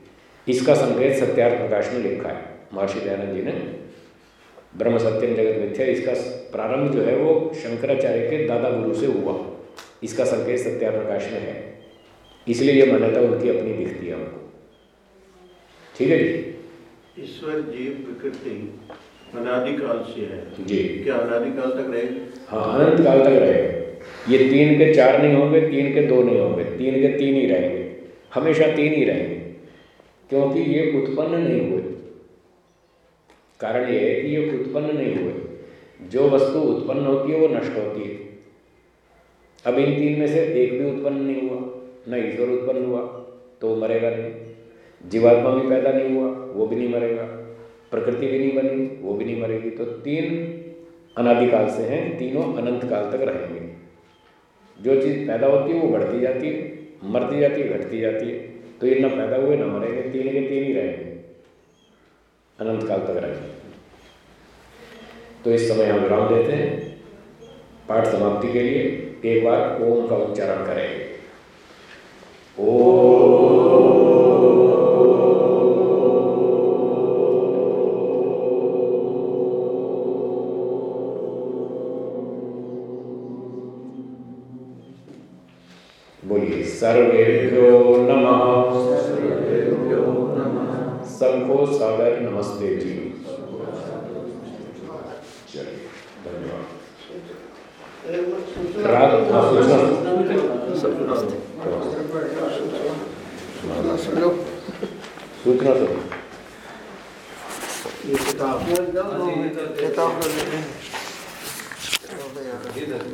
इसका संकेत सत्यार्थ प्रकाश ने लिखा है। महर्षि दयानंद जी ने ब्रह्म सत्यम जगत मिथ्या इसका प्रारंभ जो है वो शंकराचार्य के दादा गुरु से हुआ। इसका संकेत सत्यार्थ प्रकाश में है। इसलिए ये मान्यता उनकी अपनी दिखती है हमको। ठीक है जी? ईश्वर जीव प्रकृति अनादिकाल से है। जी। क्या अनादिकाल तक रहेगी? हाँ अनंत काल तक रहेगा। ये तीन के चार नहीं होंगे तीन के दो नहीं होंगे तीन के तीन ही रहेंगे। हमेशा तीन ही रहेंगे। क्योंकि ये उत्पन्न नहीं हुए। कारण ये है कि ये उत्पन्न नहीं हुए। जो वस्तु उत्पन्न होती है, वो नष्ट होती है। अब इन तीन में से एक भी उत्पन्न नहीं हुआ, न ईश्वर उत्पन्न हुआ तो मरेगा नहीं। जीवात्मा भी पैदा नहीं हुआ, वो भी नहीं मरेगा। प्रकृति भी नहीं बनी, वो भी नहीं मरेगी। तो तीन अनादिकाल से हैं, तीनों अनंत काल तक रहेंगे। जो चीज़ पैदा होती है, वो बढ़ती जाती है, मरती जाती है, घटती जाती है। तो ये न पैदा हुए, न मरेंगे, तीन के तीन ही रहेंगे। अनंत काल तक रहेंगे। तो इस समय हम विराम देते हैं। पाठ समाप्ति के लिए एक बार ओम का उच्चारण करेंगे बोलिए सर्वेभ्यो नमः। सर्वेभ्यो नमः। सबको सादर नमस्ते जी चलिए धन्यवाद रात